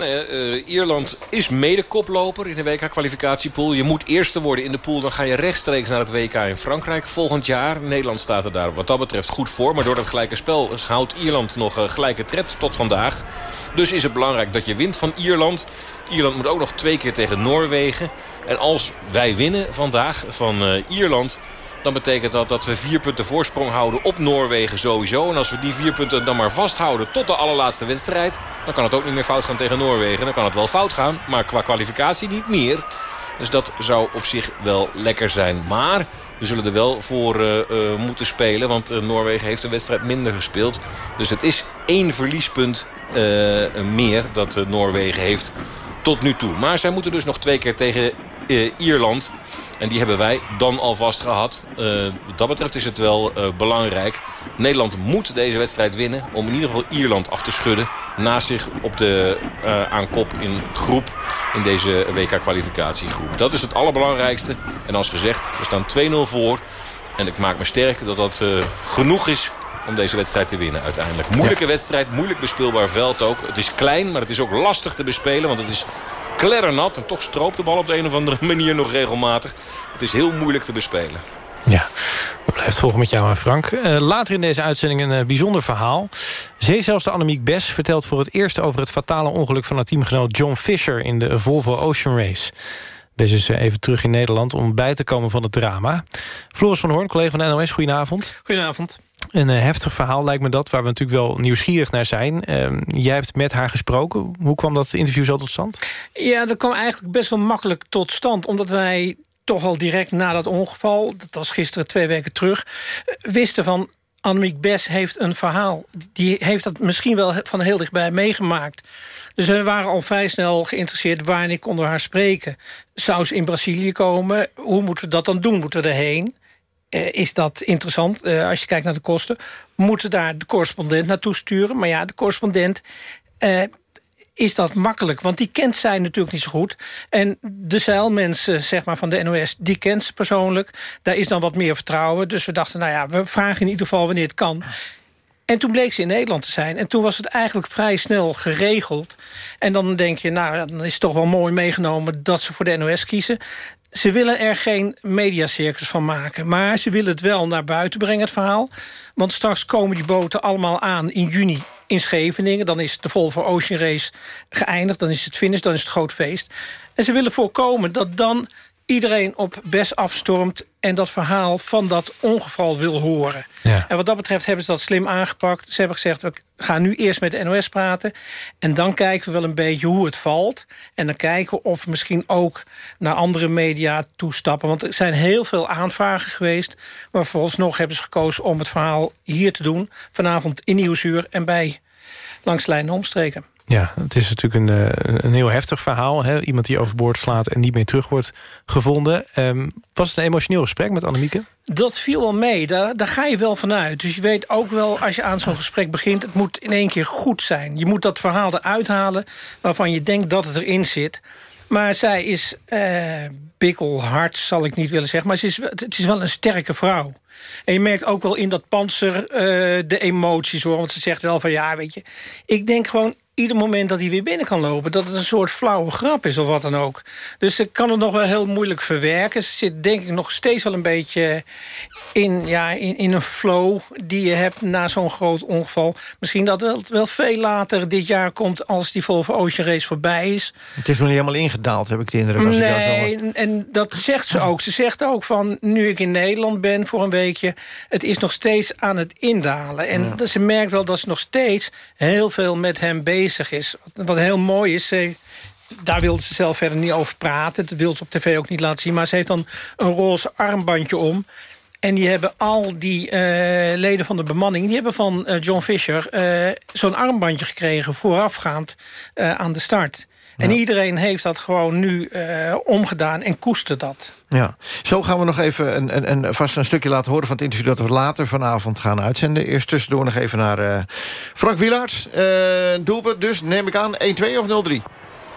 Nee, uh, Ierland is mede koploper in de WK-kwalificatiepool. Je moet eerste worden in de pool. Dan ga je rechtstreeks naar het WK in Frankrijk volgend jaar. Nederland staat er daar wat dat betreft goed voor. Maar door dat gelijke spel houdt Ierland nog uh, gelijke tred tot vandaag. Dus is het belangrijk dat je wint van Ierland. Ierland moet ook nog twee keer tegen Noorwegen. En als wij winnen vandaag van uh, Ierland dan betekent dat dat we vier punten voorsprong houden op Noorwegen sowieso. En als we die vier punten dan maar vasthouden tot de allerlaatste wedstrijd... dan kan het ook niet meer fout gaan tegen Noorwegen. Dan kan het wel fout gaan, maar qua kwalificatie niet meer. Dus dat zou op zich wel lekker zijn. Maar we zullen er wel voor uh, uh, moeten spelen. Want uh, Noorwegen heeft een wedstrijd minder gespeeld. Dus het is één verliespunt meer dat Noorwegen heeft tot nu toe. Maar zij moeten dus nog twee keer tegen Ierland... En die hebben wij dan alvast gehad. Uh, wat dat betreft is het wel uh, belangrijk. Nederland moet deze wedstrijd winnen. Om in ieder geval Ierland af te schudden. Naast zich op de uh, aankop in groep. In deze WK-kwalificatiegroep. Dat is het allerbelangrijkste. En als gezegd, we staan 2-0 voor. En ik maak me sterk dat dat genoeg is om deze wedstrijd te winnen uiteindelijk. Moeilijke ja. wedstrijd, moeilijk bespeelbaar veld ook. Het is klein, maar het is ook lastig te bespelen. Want het is kleddernat. En toch stroopt de bal op de een of andere manier nog regelmatig. Het is heel moeilijk te bespelen.
Ja, we blijft volgen met jou, Frank. Uh, later in deze uitzending een uh, bijzonder verhaal. Zeezelfste Annemiek Bes vertelt voor het eerst over het fatale ongeluk... van haar teamgenoot John Fisher in de Volvo Ocean Race. Bes is uh, even terug in Nederland om bij te komen van het drama. Floris van Hoorn, collega van de NOS, goedenavond.
Goedenavond.
Een uh, heftig verhaal lijkt me dat, waar we natuurlijk wel nieuwsgierig naar zijn. Uh, jij hebt met haar gesproken. Hoe kwam dat interview zo tot stand?
Ja, dat kwam eigenlijk best wel makkelijk tot stand. Omdat wij toch al direct na dat ongeval... dat was gisteren twee weken terug... wisten van Annemiek Bes heeft een verhaal. Die heeft dat misschien wel van heel dichtbij meegemaakt. Dus we waren al vrij snel geïnteresseerd wanneer ik onder haar spreken. Zou ze in Brazilië komen? Hoe moeten we dat dan doen? Moeten we erheen? Uh, is dat interessant uh, als je kijkt naar de kosten. Moeten daar de correspondent naartoe sturen. Maar ja, de correspondent uh, is dat makkelijk. Want die kent zij natuurlijk niet zo goed. En de zeilmensen zeg maar, van de NOS, die kent ze persoonlijk. Daar is dan wat meer vertrouwen. Dus we dachten, nou ja, we vragen in ieder geval wanneer het kan. En toen bleek ze in Nederland te zijn. En toen was het eigenlijk vrij snel geregeld. En dan denk je, nou, dan is het toch wel mooi meegenomen... dat ze voor de NOS kiezen. Ze willen er geen mediacircus van maken. Maar ze willen het wel naar buiten brengen, het verhaal. Want straks komen die boten allemaal aan in juni in Scheveningen. Dan is de Volvo Ocean Race geëindigd. Dan is het finish, dan is het groot feest. En ze willen voorkomen dat dan iedereen op best afstormt... en dat verhaal van dat ongeval wil horen.
Ja.
En wat dat betreft hebben ze dat slim aangepakt. Ze hebben gezegd, we gaan nu eerst met de NOS praten... en dan kijken we wel een beetje hoe het valt. En dan kijken we of we misschien ook naar andere media toestappen. Want er zijn heel veel aanvragen geweest... maar vooralsnog hebben ze gekozen om het verhaal hier te doen. Vanavond in Nieuwsuur en bij Langs de Lijn omstreken.
Ja, het is natuurlijk een, een heel heftig verhaal. Hè? Iemand die overboord slaat en niet meer terug wordt gevonden. Um, was het een emotioneel gesprek met Annemieke?
Dat viel wel mee, daar, daar ga je wel vanuit. Dus je weet ook wel, als je aan zo'n gesprek begint... het moet in één keer goed zijn. Je moet dat verhaal eruit halen waarvan je denkt dat het erin zit. Maar zij is uh, bikkelhard, zal ik niet willen zeggen. Maar ze is, het is wel een sterke vrouw. En je merkt ook wel in dat panzer uh, de emoties hoor. Want ze zegt wel van ja, weet je... ik denk gewoon ieder moment dat hij weer binnen kan lopen... dat het een soort flauwe grap is of wat dan ook. Dus ze kan het nog wel heel moeilijk verwerken. Ze zit denk ik nog steeds wel een beetje in, ja, in, in een flow die je hebt na zo'n groot ongeval. Misschien dat het wel veel later dit jaar komt als die Volvo Ocean Race voorbij is.
Het is nog niet helemaal ingedaald, heb ik de indruk. Als
nee,
ik
en dat zegt ze ook. Ze zegt ook van, nu ik in Nederland ben voor een weekje... het is nog steeds aan het indalen. En ze merkt wel dat ze nog steeds heel veel met hem bezig is. Wat heel mooi is, ze, daar wilde ze zelf verder niet over praten. Dat wil ze op tv ook niet laten zien. Maar ze heeft dan een roze armbandje om. En die hebben al die eh, leden van de bemanning... die hebben van eh, John Fisher eh, zo'n armbandje gekregen... voorafgaand aan de start. En iedereen heeft dat gewoon nu omgedaan en koestert dat.
Ja, zo gaan we nog even een, een, vast een stukje laten horen van het interview... dat we later vanavond gaan uitzenden. Eerst tussendoor nog even naar Frank Wielaerts. doelpunt dus, neem ik aan, 1-2 of 0-3?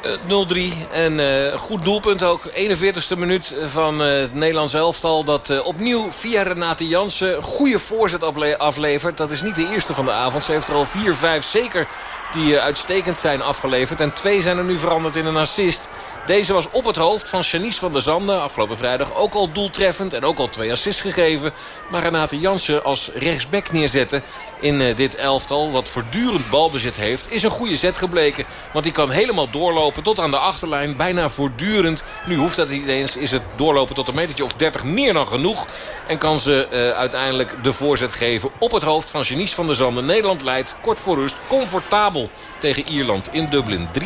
0-3 en uh, goed doelpunt ook. 41ste minuut van uh, het Nederlands elftal. Dat uh, opnieuw via Renate Jansen goede voorzet aflevert. Dat is niet de eerste van de avond. Ze heeft er al 4, 5 zeker die uitstekend zijn afgeleverd. En twee zijn er nu veranderd in een assist. Deze was op het hoofd van Janice van der Zanden. Afgelopen vrijdag ook al doeltreffend en ook al twee assists gegeven. Maar Renate Jansen als rechtsback neerzetten in eh, dit elftal... wat voortdurend balbezit heeft, is een goede zet gebleken. Want die kan helemaal doorlopen tot aan de achterlijn. Bijna voortdurend. Nu hoeft dat niet eens. Is het doorlopen tot een metertje of 30 meer dan genoeg. En kan ze uh, uiteindelijk de voorzet geven op het hoofd van Janice van der Zanden. Nederland leidt kort voor rust comfortabel tegen Ierland in Dublin 3-0.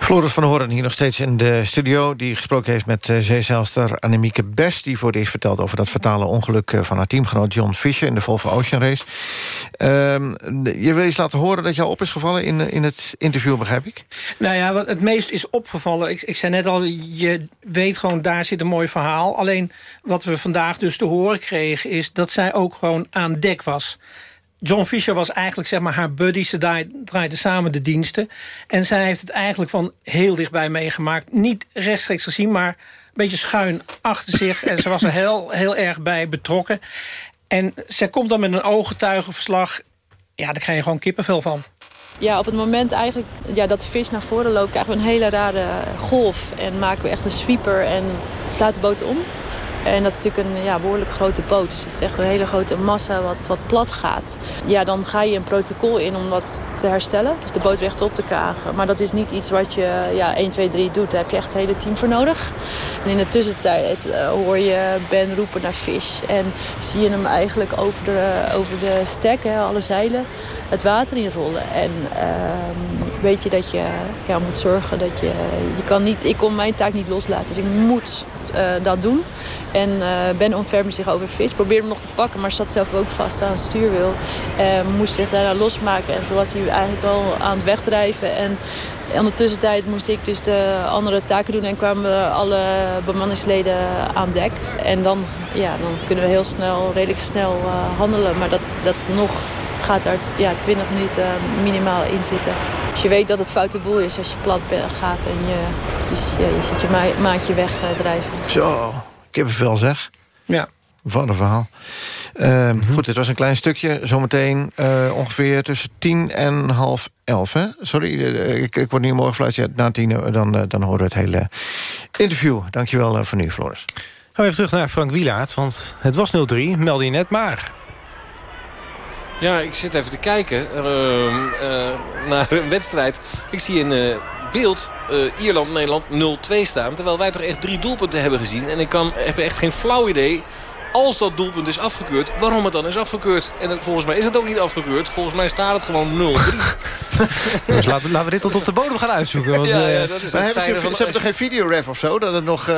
Floris van Horen hier nog steeds in de studio... die gesproken heeft met uh, Annemieke Best... die voor het eerst vertelt over dat fatale ongeluk... van haar teamgenoot John Fischer in de Volvo Ocean Race. Um, je wil eens laten horen dat jou op is gevallen in, in het interview, begrijp ik?
Nou ja, wat het meest is opgevallen... Ik, ik zei net al, je weet gewoon, daar zit een mooi verhaal. Alleen wat we vandaag dus te horen kregen... is dat zij ook gewoon aan dek was... John Fisher was eigenlijk zeg maar, haar buddy. Ze draaiden samen de diensten. En zij heeft het eigenlijk van heel dichtbij meegemaakt. Niet rechtstreeks gezien, maar een beetje schuin achter zich. En ze was er heel, heel erg bij betrokken. En zij komt dan met een ooggetuigenverslag. Ja, daar krijg je gewoon kippenvel van.
Ja, op het moment eigenlijk ja, dat de vis naar voren loopt... krijgen we een hele rare golf. En maken we echt een sweeper en slaat de boot om. En dat is natuurlijk een ja, behoorlijk grote boot. Dus het is echt een hele grote massa wat, wat plat gaat. Ja, dan ga je een protocol in om dat te herstellen. Dus de boot rechtop te krijgen. Maar dat is niet iets wat je ja, 1, 2, 3 doet. Daar heb je echt het hele team voor nodig. En in de tussentijd uh, hoor je Ben roepen naar vis. En zie je hem eigenlijk over de, over de stek, hè, alle zeilen, het water inrollen. En uh, weet je dat je ja, moet zorgen dat je... je kan niet, ik kon mijn taak niet loslaten. Dus ik moet dat doen. En uh, Ben ontfermde zich over vis. Probeerde hem nog te pakken, maar zat zelf ook vast aan het stuurwiel. Moest zich daarna losmaken. En toen was hij eigenlijk al aan het wegdrijven. En in de tussentijd moest ik dus de andere taken doen. En kwamen alle bemanningsleden aan dek. En dan, ja, dan kunnen we heel snel, redelijk snel uh, handelen. Maar dat, dat nog gaat er ja, 20 minuten minimaal in zitten. Als je weet dat het foute boel is als je plat gaat en je, ja, je ziet je maatje wegdrijven.
Zo, kippenvel zeg.
Ja.
Wat een verhaal. Uh, Goed, dit was een klein stukje. Zometeen uh, ongeveer tussen tien en half elf. Hè? Sorry, uh, ik, ik word nu morgen fluit. na tien dan, dan horen we het hele interview. Dankjewel voor nu, Floris.
Gaan we even terug naar Frank Wielaert, want het was 0-3, meldde je net maar.
Ja, ik zit even te kijken uh, naar een wedstrijd. Ik zie in uh, beeld Ierland-Nederland 0-2 staan. Terwijl wij toch echt drie doelpunten hebben gezien. En ik kan, heb echt geen flauw idee als dat doelpunt is afgekeurd, waarom het dan is afgekeurd. En volgens mij is het ook niet afgekeurd. Volgens mij staat het gewoon 0-3.
dus laten, laten, we dit tot op de bodem gaan uitzoeken. Want,
ja, ja, dat is maar hebben ze, van, ze hebben toch geen videoref of zo? Dat het nog uh,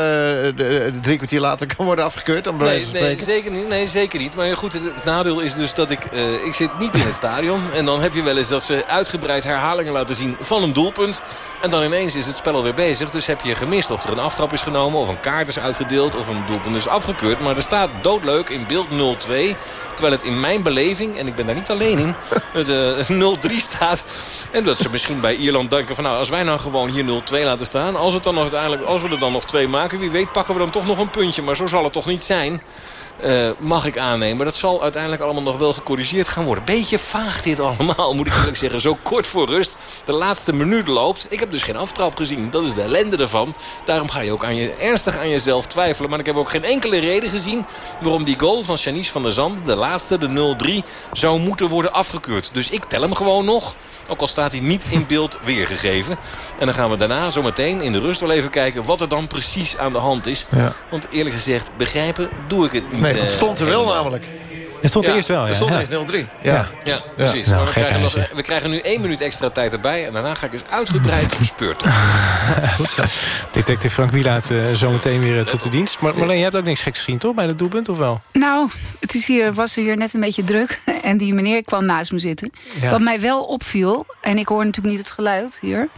drie kwartier later kan worden afgekeurd? Om
nee, nee, zeker niet, nee, zeker niet. Maar goed, het, nadeel is dus dat ik... Uh, ik zit niet in het stadion. En dan heb je wel eens dat ze uitgebreid herhalingen laten zien van een doelpunt. En dan ineens is het spel alweer bezig. Dus heb je gemist of er een aftrap is genomen... of een kaart is uitgedeeld of een doelpunt is afgekeurd. Maar er staat doodleuk in beeld 0-2. Terwijl het in mijn beleving, en ik ben daar niet alleen in... het uh, 0-3 staat. En dat ze misschien bij Ierland denken van... nou, als wij nou gewoon hier 0-2 laten staan... Als, het dan nog uiteindelijk, als we er dan nog twee maken... wie weet pakken we dan toch nog een puntje. Maar zo zal het toch niet zijn... Uh, mag ik aannemen. Dat zal uiteindelijk allemaal nog wel gecorrigeerd gaan worden. Beetje vaag dit allemaal, moet ik eerlijk zeggen. Zo kort voor rust. De laatste minuut loopt. Ik heb dus geen aftrap gezien. Dat is de ellende ervan. Daarom ga je ook aan je, ernstig aan jezelf twijfelen. Maar ik heb ook geen enkele reden gezien... waarom die goal van Janice van der Zand, de laatste, de 0-3... zou moeten worden afgekeurd. Dus ik tel hem gewoon nog. Ook al staat hij niet in beeld weergegeven. En dan gaan we daarna zometeen in de rust wel even kijken... wat er dan precies aan de hand is.
Ja.
Want eerlijk gezegd, begrijpen doe ik het niet.
Nee, het
eh,
stond er wel namelijk.
Het stond
Ja,
eerst wel, ja.
Het stond
Ja.
eerst 0-3. Ja.
Ja, precies.
Nou,
maar we, krijgen nog,
ijsje.
we krijgen nu één minuut extra tijd erbij. En daarna ga ik eens uitgebreid op speurt.
Goed zo. Detective Frank Wielaert uh, zometeen weer eh, tot de dienst. Maar Marleen, je hebt ook niks geks gezien, toch? Bij dat doelpunt, of wel?
Nou, het is hier, was hier net een beetje druk. En die meneer kwam naast me zitten.
Ja.
Wat mij wel opviel, en ik hoor natuurlijk niet het geluid hier...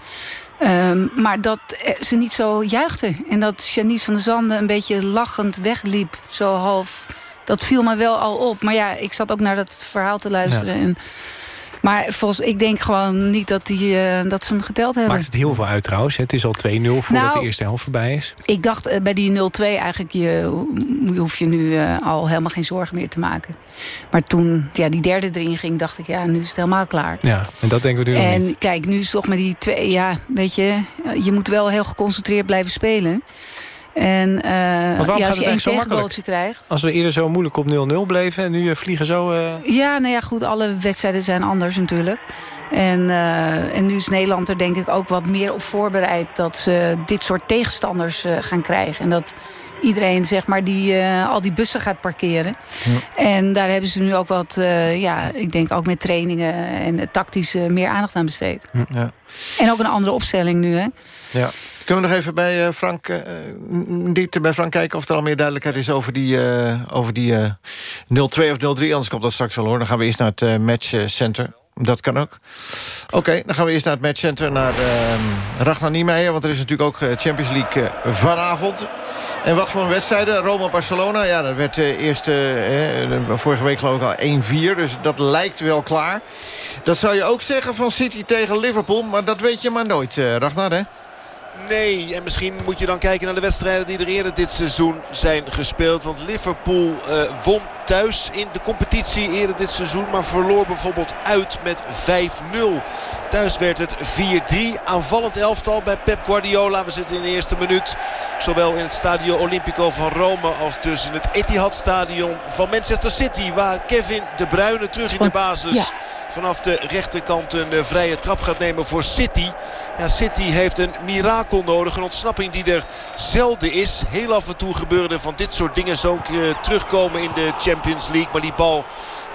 ehm, maar dat eh, ze niet zo juichte. En dat Janice van der Zanden een beetje lachend wegliep. Zo half. Dat viel me wel al op. Maar ja, ik zat ook naar dat verhaal te luisteren.
Ja.
En, maar volgens, ik denk gewoon niet dat, die, eh, dat ze hem geteld hebben.
Maakt het heel veel uit trouwens. hè? Het is al 2-0 voordat
Nou,
de eerste helft voorbij is.
Ik dacht eh, bij die 0-2 eigenlijk, je, hoef je nu eh, al helemaal geen zorgen meer te maken. Maar toen ja, die derde erin ging, dacht ik, ja, nu is het helemaal klaar.
Ja, en dat denken we nu
En
niet.
kijk, nu is het toch met die twee, ja, weet je, je moet wel heel geconcentreerd blijven spelen. En eh,
waarom
ja,
gaat
als
het
je één tegengoaltje krijgt.
Als we eerder zo moeilijk op 0-0 bleven... en nu eh, vliegen zo... eh,
Ja, nou ja, goed, alle wedstrijden zijn anders natuurlijk. En, eh, en nu is Nederland er denk ik ook wat meer op voorbereid... dat ze dit soort tegenstanders eh, gaan krijgen. En dat iedereen zeg maar die, eh, al die bussen gaat parkeren. En daar hebben ze nu ook wat, eh, ja, ik denk ook met trainingen en tactisch eh, meer aandacht aan besteed.
Ja.
En ook een andere opstelling nu, hè?
Ja. Kunnen we nog even bij eh, Frank, eh, n- niet bij Frank kijken of er al meer duidelijkheid is over die, eh, over die eh, 0-2 of 0-3? Anders komt dat straks wel hoor. Dan gaan we eerst naar het eh, matchcenter. Dat kan ook. Oké, dan gaan we eerst naar het matchcenter, naar uh, Ragnar Niemeyer. Want er is natuurlijk ook eh, Champions League eh, vanavond. En wat voor een wedstrijden? Roma-Barcelona, ja, dat werd eh, eerst eh, eh, vorige week geloof ik al 1-4. Dus dat lijkt wel klaar. Dat zou je ook zeggen van City tegen Liverpool. Maar dat weet je maar nooit, eh, Ragnar, hè?
Nee, en misschien moet je dan kijken naar de wedstrijden die er eerder dit seizoen zijn gespeeld. Want Liverpool eh, won thuis in de competitie eerder dit seizoen. Maar verloor bijvoorbeeld uit met 5-0. Thuis werd het 4-3. Aanvallend elftal bij Pep Guardiola. We zitten in de eerste minuut. Zowel in het Stadio Olimpico van Rome als dus in het Etihad Stadion van Manchester City. Waar Kevin De Bruyne terug in de basis
Ja.
vanaf de rechterkant een eh, vrije trap gaat nemen voor City. Ja, City heeft een mirakel nodig. Een ontsnapping die er zelden is. Heel af en toe gebeuren er van dit soort dingen zo eh, terugkomen in de Champions League. Maar die bal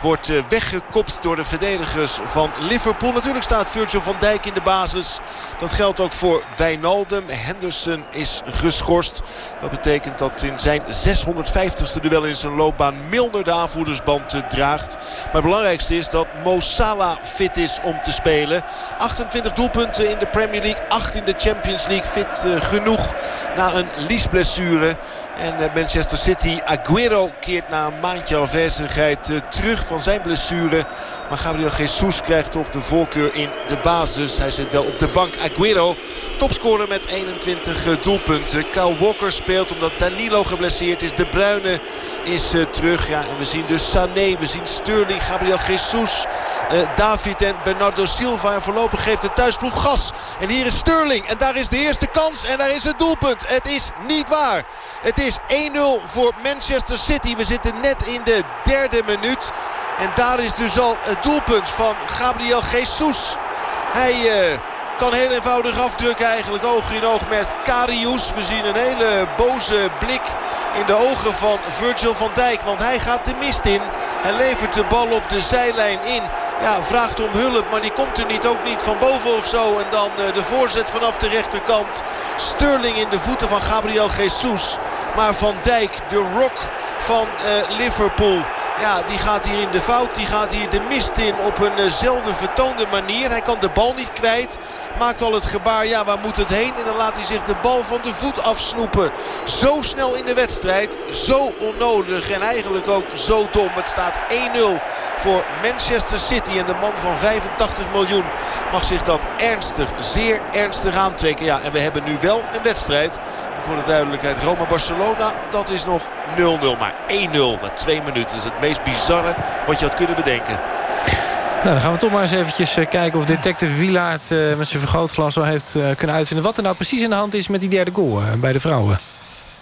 wordt eh, weggekopt door de verdedigers van Liverpool. Natuurlijk staat Virgil van Dijk in de basis. Dat geldt ook voor Wijnaldum. Henderson is geschorst. Dat betekent dat in zijn 650ste duel in zijn loopbaan Milner de aanvoerdersband eh, draagt. Maar het belangrijkste is dat Mo Salah fit is om te spelen. 28 doelpunten in de Premier League. 8 in de Champions League. Fit eh, genoeg na een liesblessure. En Manchester City, Aguero keert na een maandje afwezigheid terug zijn blessure. Maar Gabriel Jesus krijgt toch de voorkeur in de basis. Hij zit wel op de bank. Aguero, topscorer met 21 eh, doelpunten. Kyle Walker speelt omdat Danilo geblesseerd is. De Bruyne is eh, terug. Ja, en we zien dus Sané, we zien Sterling, Gabriel Jesus, eh, David en Bernardo Silva. En voorlopig geeft de thuisploeg gas. En hier is Sterling. En daar is de eerste kans. En daar is het doelpunt. Het is niet waar. Het is 1-0 voor Manchester City. We zitten net in de derde minuut. En daar is dus al het doelpunt van Gabriel Jesus. Hij eh, kan heel eenvoudig afdrukken eigenlijk oog in oog met Karius. We zien een hele boze blik in de ogen van Virgil van Dijk. Want hij gaat de mist in. Hij levert de bal op de zijlijn in. Ja, vraagt om hulp, maar die komt er niet. Ook niet van boven of zo. En dan eh, de voorzet vanaf de rechterkant. Sterling in de voeten van Gabriel Jesus. Maar Van Dijk, de rock van eh, Liverpool. Ja, die gaat hier in de fout. Die gaat hier de mist in op een uh, zelden vertoonde manier. Hij kan de bal niet kwijt. Maakt al het gebaar. Ja, waar moet het heen? En dan laat hij zich de bal van de voet afsnoepen. Zo snel in de wedstrijd. Zo onnodig. En eigenlijk ook zo dom. Het staat 1-0 voor Manchester City. En de man van 85 miljoen mag zich dat ernstig, zeer ernstig aantrekken. Ja, en we hebben nu wel een wedstrijd. Voor de duidelijkheid, Roma-Barcelona, dat is nog 0-0. Maar 1-0 na twee minuten. Dat is het meest bizarre wat je had kunnen bedenken.
Nou, dan gaan we toch maar eens eventjes uh, kijken of detective Wielaert uh, met zijn vergrootglas al heeft uh, kunnen uitvinden... wat er nou precies in de hand is met die derde goal bij de vrouwen.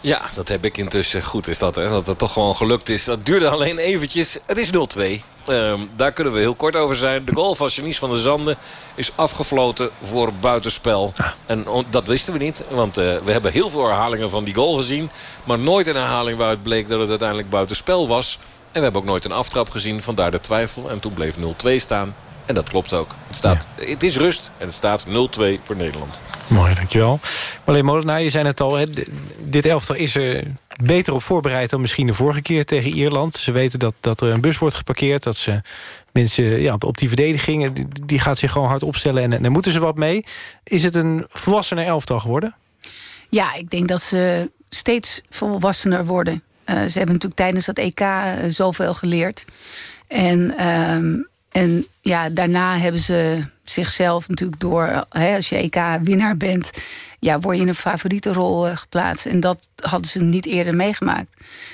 Ja, dat heb ik intussen. Goed is dat, hè? Dat het toch gewoon gelukt is. Dat duurde alleen eventjes. Het is 0-2. Uh, daar kunnen we heel kort over zijn. De goal van Janice van der Zanden is afgefloten voor buitenspel. Ah. En dat wisten we niet. Want uh, we hebben heel veel herhalingen van die goal gezien. Maar nooit een herhaling waaruit bleek dat het uiteindelijk buitenspel was. En we hebben ook nooit een aftrap gezien. Vandaar de twijfel. En toen bleef 0-2 staan. En dat klopt ook. Het, staat, ja. het is rust en het staat 0-2 voor Nederland.
Mooi, dankjewel. Marleen Molenaar, je zei het al, hè, dit elftal is er beter op voorbereid dan misschien de vorige keer tegen Ierland. Ze weten dat, dat er een bus wordt geparkeerd, dat ze mensen ja, op die verdediging, die, die gaat zich gewoon hard opstellen en daar moeten ze wat mee. Is het een volwassener elftal geworden?
Ja, ik denk dat ze steeds volwassener worden. Uh, ze hebben natuurlijk tijdens dat EK uh, zoveel geleerd. En, uh, en ja, daarna hebben ze zichzelf natuurlijk door... Hè, als je EK-winnaar bent, ja, word je in een favoriete rol uh, geplaatst. En dat hadden ze niet eerder meegemaakt.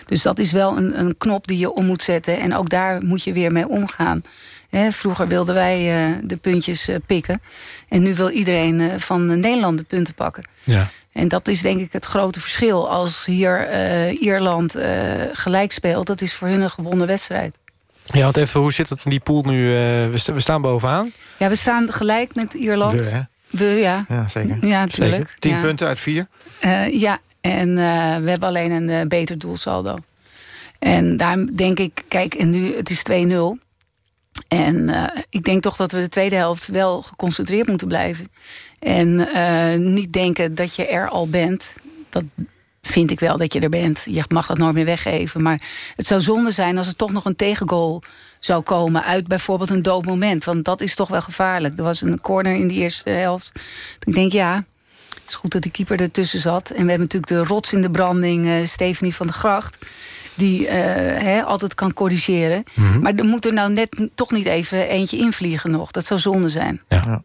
Dus dat is wel een, een knop die je om moet zetten. En ook daar moet je weer mee omgaan. Hè, vroeger wilden wij uh, de puntjes uh, pikken. En nu wil iedereen van Nederland de punten pakken.
Ja.
En dat is denk ik het grote verschil. Als hier Ierland gelijk speelt, dat is voor hun een gewonnen wedstrijd.
Ja, want even, hoe zit het in die pool nu? Uh, we, we, staan bovenaan.
Ja, we staan gelijk met Ierland.
We, hè?
We, ja.
Ja, zeker.
Ja, natuurlijk.
Tien
ja.
punten uit vier?
Uh, ja, en uh, we hebben alleen een uh, beter doelsaldo. En daarom denk ik, kijk, en nu, het is 2-0. En ik denk toch dat we de tweede helft wel geconcentreerd moeten blijven. En niet denken dat je er al bent. Dat vind ik wel dat je er bent. Je mag dat nooit meer weggeven. Maar het zou zonde zijn als er toch nog een tegengoal zou komen... uit bijvoorbeeld een dood moment. Want dat is toch wel gevaarlijk. Er was een corner in de eerste helft. Ik denk, ja, het is goed dat die keeper ertussen zat. En we hebben natuurlijk de rots in de branding, uh, Stephanie van der Gracht die uh, he, altijd kan corrigeren. Mm -hmm. Maar er moet er nou net toch niet even eentje invliegen nog. Dat zou zonde zijn.
Ja.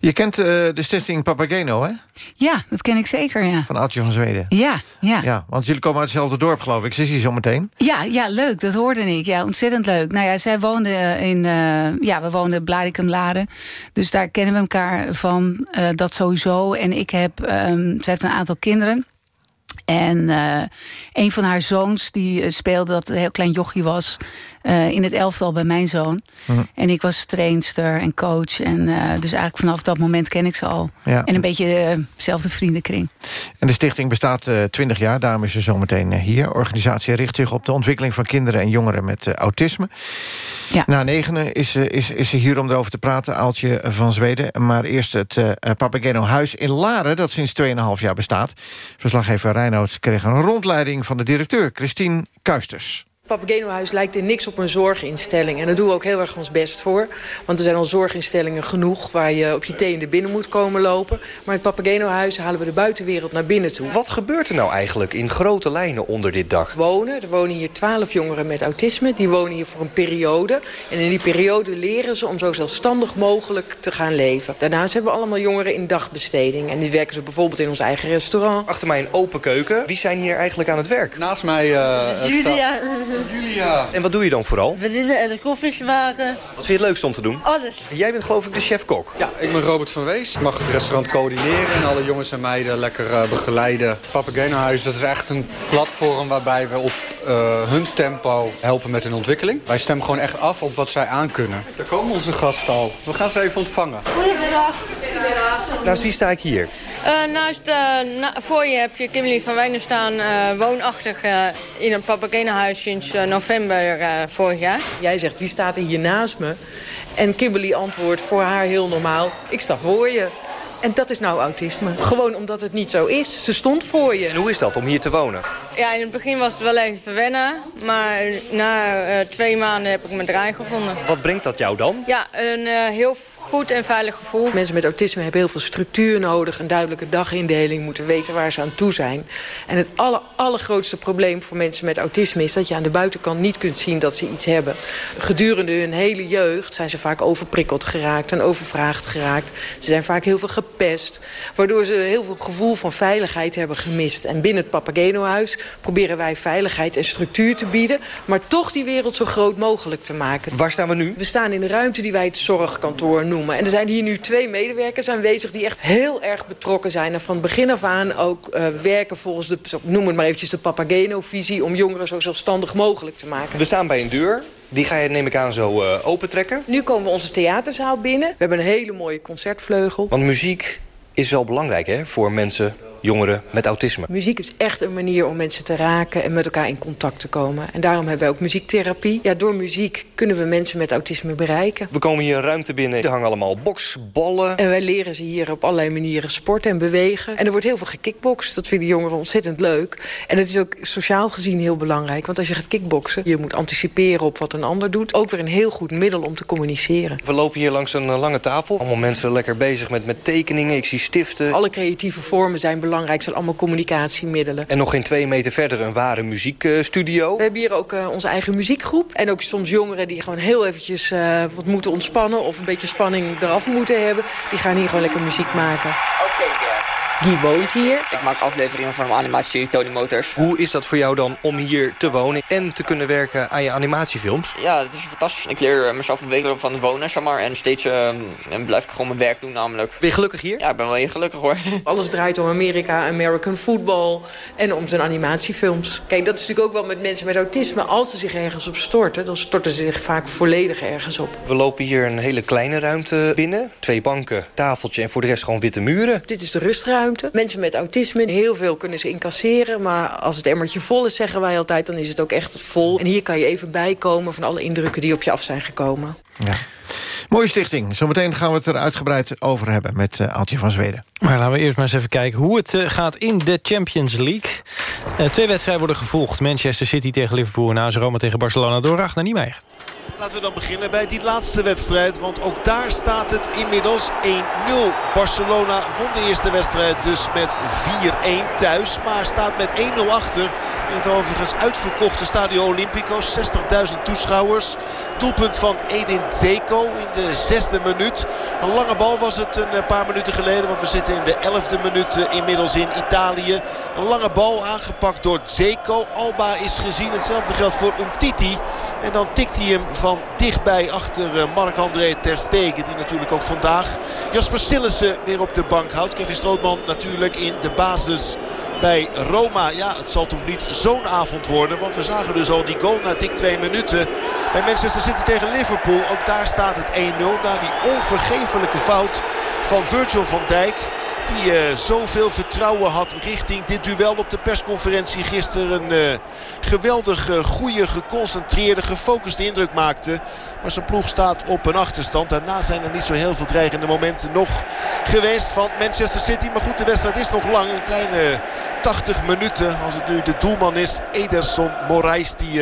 Je kent uh, de stichting Papageno, hè?
Ja, dat ken ik zeker, ja.
Van Adje van Zweden.
Ja, ja.
ja. Want jullie komen uit hetzelfde dorp, geloof ik. Zit je zo meteen?
Ja, ja, leuk. Dat hoorde ik. Ja, ontzettend leuk. Nou ja, zij woonde in... Uh, ja, we woonden Blaricum-Laren. Dus daar kennen we elkaar van. Uh, dat sowieso. En ik heb... Um, zij heeft een aantal kinderen. En uh, een van haar zoons die speelde dat een heel klein jochie was... Uh, in het elftal bij mijn zoon.
Mhm.
En ik was trainster en coach. En dus eigenlijk vanaf dat moment ken ik ze al.
Ja.
En een beetje dezelfde vriendenkring.
En de stichting bestaat 20 jaar, daarom is ze zometeen hier. De organisatie richt zich op de ontwikkeling van kinderen en jongeren met autisme.
Ja.
Na negenen is, is, is ze hier om erover te praten, Aaltje van Zweden. Maar eerst het Papageno Huis in Laren, dat sinds 2,5 jaar bestaat. Verslaggever Reinoud kreeg een rondleiding van de directeur, Christine Kuisters.
Papageno-huis lijkt in niks op een zorginstelling. En daar doen we ook heel erg ons best voor. Want er zijn al zorginstellingen genoeg... waar je op je tenen binnen moet komen lopen. Maar het Papageno-huis halen we de buitenwereld naar binnen toe.
Wat gebeurt er nou eigenlijk in grote lijnen onder dit dak?
Wonen. Er wonen hier twaalf jongeren met autisme. Die wonen hier voor een periode. En in die periode leren ze om zo zelfstandig mogelijk te gaan leven. Daarnaast hebben we allemaal jongeren in dagbesteding. En die werken ze bijvoorbeeld in ons eigen restaurant.
Achter mij een open keuken. Wie zijn hier eigenlijk aan het werk?
Naast mij... Uh,
Julia. Julia. En wat doe je dan vooral?
Bedienen de koffies maken.
Wat vind je het leukste om te doen?
Alles.
Jij bent geloof ik de chef-kok.
Ja, ik ben Robert van Wees. Ik mag het restaurant coördineren en alle jongens en meiden lekker uh, begeleiden. Papageno Huis, dat is echt een platform waarbij we op uh, hun tempo helpen met hun ontwikkeling. Wij stemmen gewoon echt af op wat zij aankunnen. Daar komen onze gasten al. We gaan ze even ontvangen.
Goedemiddag.
Naast wie sta ik hier?
Uh, naast, uh, na, voor je heb je Kimberly van Wijnen staan, uh, woonachtig in een Papageno-huis sinds november vorig jaar.
Jij zegt, wie staat er hier naast me? En Kimberly antwoordt voor haar heel normaal, ik sta voor je. En dat is nou autisme. Gewoon omdat het niet zo is. Ze stond voor je.
En hoe is dat om hier te wonen?
Ja, in het begin was het wel even wennen. Maar na eh, twee maanden heb ik mijn draai gevonden.
Wat brengt dat jou dan?
Ja, een eh, heel goed en veilig gevoel.
Mensen met autisme hebben heel veel structuur nodig... een duidelijke dagindeling, moeten weten waar ze aan toe zijn. En het aller, allergrootste probleem voor mensen met autisme... is dat je aan de buitenkant niet kunt zien dat ze iets hebben. Gedurende hun hele jeugd zijn ze vaak overprikkeld geraakt... en overvraagd geraakt. Ze zijn vaak heel veel gepest... waardoor ze heel veel gevoel van veiligheid hebben gemist. En binnen het Papageno-huis proberen wij veiligheid en structuur te bieden... maar toch die wereld zo groot mogelijk te maken.
Waar staan we nu?
We staan in de ruimte die wij het zorgkantoor noemen. En er zijn hier nu twee medewerkers aanwezig... die echt heel erg betrokken zijn. En van begin af aan ook uh, werken volgens de... noem het maar eventjes de Papageno-visie... om jongeren zo zelfstandig mogelijk te maken.
We staan bij een deur. Die ga je, neem ik aan, zo uh, opentrekken.
Nu komen we onze theaterzaal binnen. We hebben een hele mooie concertvleugel.
Want muziek is wel belangrijk hè, voor mensen jongeren met autisme.
Muziek is echt een manier om mensen te raken en met elkaar in contact te komen. En daarom hebben we ook muziektherapie. Ja, door muziek kunnen we mensen met autisme bereiken.
We komen hier een ruimte binnen. Er hangen allemaal boksballen.
En wij leren ze hier op allerlei manieren sporten en bewegen. En er wordt heel veel gekickboxd. Dat vinden jongeren ontzettend leuk. En het is ook sociaal gezien heel belangrijk. Want als je gaat kickboksen, je moet anticiperen op wat een ander doet. Ook weer een heel goed middel om te communiceren.
We lopen hier langs een lange tafel. Allemaal mensen lekker bezig met, met tekeningen. Ik zie stiften.
Alle creatieve vormen zijn belangrijk. Zijn allemaal communicatiemiddelen.
En nog geen twee meter verder een ware muziekstudio.
We hebben hier ook uh, onze eigen muziekgroep. En ook soms jongeren die gewoon heel eventjes uh, wat moeten ontspannen... of een beetje spanning eraf moeten hebben. Die gaan hier gewoon lekker muziek maken.
Oké, okay, Gert.
Guy woont hier.
Ik maak afleveringen van mijn animatieserie Tony Motors.
Hoe is dat voor jou dan om hier te wonen en te kunnen werken aan je animatiefilms?
Ja, het is fantastisch. Ik leer mezelf ontwikkelen van wonen, zeg maar. En steeds uh, en blijf ik gewoon mijn werk doen namelijk.
Ben je gelukkig hier?
Ja, ik ben wel heel gelukkig hoor.
Alles draait om Amerika, American football en om zijn animatiefilms. Kijk, dat is natuurlijk ook wel met mensen met autisme. Als ze zich ergens op storten, dan storten ze zich vaak volledig ergens op.
We lopen hier een hele kleine ruimte binnen. Twee banken, tafeltje en voor de rest gewoon witte muren.
Dit is de rustruimte. Mensen met autisme, heel veel kunnen ze incasseren. Maar als het emmertje vol is, zeggen wij altijd, dan is het ook echt vol. En hier kan je even bijkomen van alle indrukken die op je af zijn gekomen.
Ja. Mooie stichting. Zometeen gaan we het er uitgebreid over hebben met uh, Aaltje van Zweden.
Maar laten we eerst maar eens even kijken hoe het uh, gaat in de Champions League. Uh, twee wedstrijden worden gevolgd. Manchester City tegen Liverpool en AS Roma tegen Barcelona. Door Ragnar Niemeyer.
Laten we dan beginnen bij die laatste wedstrijd. Want ook daar staat het inmiddels 1-0. Barcelona won de eerste wedstrijd dus met 4-1 thuis. Maar staat met 1-0 achter in het overigens uitverkochte Stadio Olimpico. 60.000 toeschouwers. Doelpunt van Edin Zeko in de zesde minuut. Een lange bal was het een paar minuten geleden. Want we zitten in de elfde minuut inmiddels in Italië. Een lange bal aangepakt door Zeko. Alba is gezien. Hetzelfde geldt voor Umtiti. En dan tikt hij hem van dichtbij achter Marc-André Ter Stegen. Die natuurlijk ook vandaag Jasper Sillissen weer op de bank houdt. Kevin Strootman natuurlijk in de basis bij Roma. Ja, het zal toch niet zo'n avond worden. Want we zagen dus al die goal na dik twee minuten. Bij Manchester City tegen Liverpool. Ook daar staat het 1-0. Na die onvergeeflijke fout van Virgil van Dijk. Die uh, zoveel vertrouwen had richting dit duel op de persconferentie gisteren. Een uh, geweldig uh, goede, geconcentreerde, gefocuste indruk maakte. Maar zijn ploeg staat op een achterstand. Daarna zijn er niet zo heel veel dreigende momenten nog geweest van Manchester City. Maar goed, de wedstrijd is nog lang. Een kleine 80 minuten als het nu de doelman is. Ederson Moraes die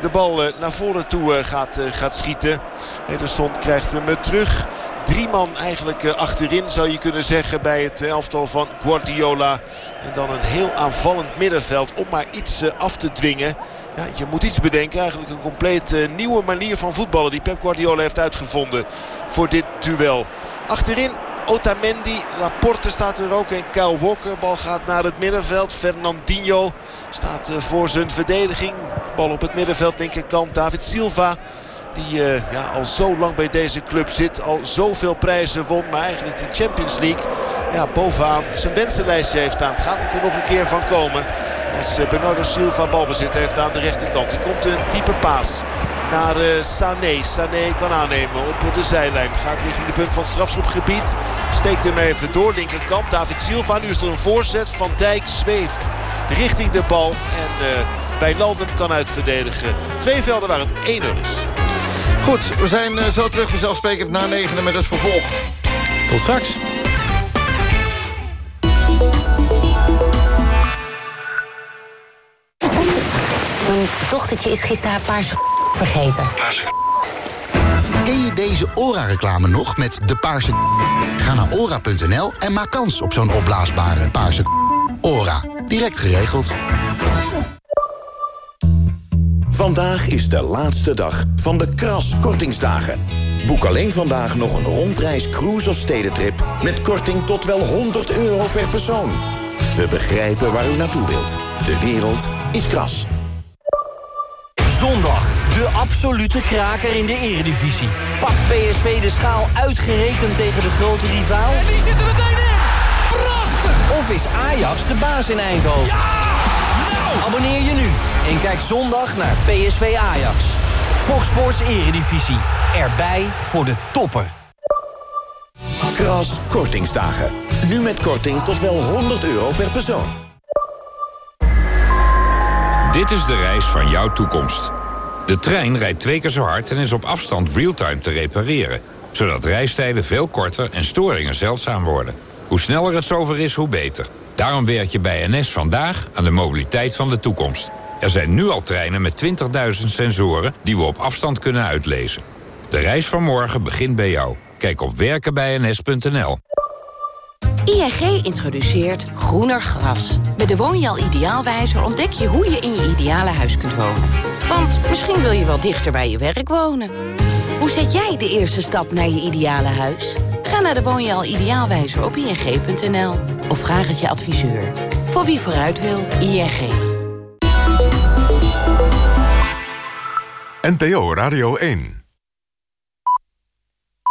de bal naar voren toe gaat, gaat schieten. Ederson krijgt hem terug. Drie man eigenlijk achterin zou je kunnen zeggen bij het elftal van Guardiola. En dan een heel aanvallend middenveld om maar iets af te dwingen. Ja, je moet iets bedenken. Eigenlijk een compleet nieuwe manier van voetballen die Pep Guardiola heeft uitgevonden voor dit duel. Achterin Otamendi, Laporte staat er ook en Kyle Walker. Bal gaat naar het middenveld. Fernandinho staat voor zijn verdediging. Bal op het middenveld linkerkant. David Silva. Die uh, ja, al zo lang bij deze club zit. Al zoveel prijzen won. Maar eigenlijk de Champions League ja, bovenaan zijn wensenlijstje heeft staan. Gaat het er nog een keer van komen? Als uh, Bernardo Silva balbezit heeft aan de rechterkant. Die komt een diepe paas naar uh, Sané. Sané kan aannemen op de zijlijn. Gaat richting de punt van strafschopgebied. Steekt hem even door. Linkerkant. David Silva. Nu is er een voorzet. Van Dijk zweeft richting de bal. En uh, Wijnaldum kan uitverdedigen. Twee velden waar het 1-0 is.
Goed, we zijn uh, zo terug vanzelfsprekend na negenen met het vervolg.
Tot straks.
Mijn dochtertje is gisteren haar paarse vergeten.
Ken je deze ORA-reclame nog met de paarse Ga naar ora.nl en maak kans op zo'n opblaasbare paarse ORA. Direct geregeld.
Vandaag is de laatste dag van de Kras Kortingsdagen. Boek alleen vandaag nog een rondreis cruise of stedentrip... met korting tot wel 100 euro per persoon. We begrijpen waar u naartoe wilt. De wereld is Kras.
Zondag, de absolute kraker in de eredivisie. Pakt PSV de schaal uitgerekend tegen de grote rivaal? En die zitten meteen in! Prachtig! Of is Ajax de baas in Eindhoven? Ja! Nou! Abonneer je nu en kijk zondag naar PSV Ajax. Fox Sports Eredivisie. Erbij voor de topper.
Kras Kortingsdagen. Nu met korting tot wel 100 euro per persoon.
Dit is de reis van jouw toekomst. De trein rijdt twee keer zo hard en is op afstand realtime te repareren... zodat reistijden veel korter en storingen zeldzaam worden. Hoe sneller het zover is, hoe beter. Daarom werk je bij NS vandaag aan de mobiliteit van de toekomst. Er zijn nu al treinen met 20.000 sensoren die we op afstand kunnen uitlezen. De reis van morgen begint bij jou. Kijk op werkenbijns.nl.
ING introduceert groener gras. Met de Woonjaal Ideaalwijzer ontdek je hoe je in je ideale huis kunt wonen. Want misschien wil je wel dichter bij je werk wonen. Hoe zet jij de eerste stap naar je ideale huis? Ga naar de Woonjaal Ideaalwijzer op ing.nl. Of vraag het je adviseur. Voor wie vooruit wil, ING.
NPO Radio 1.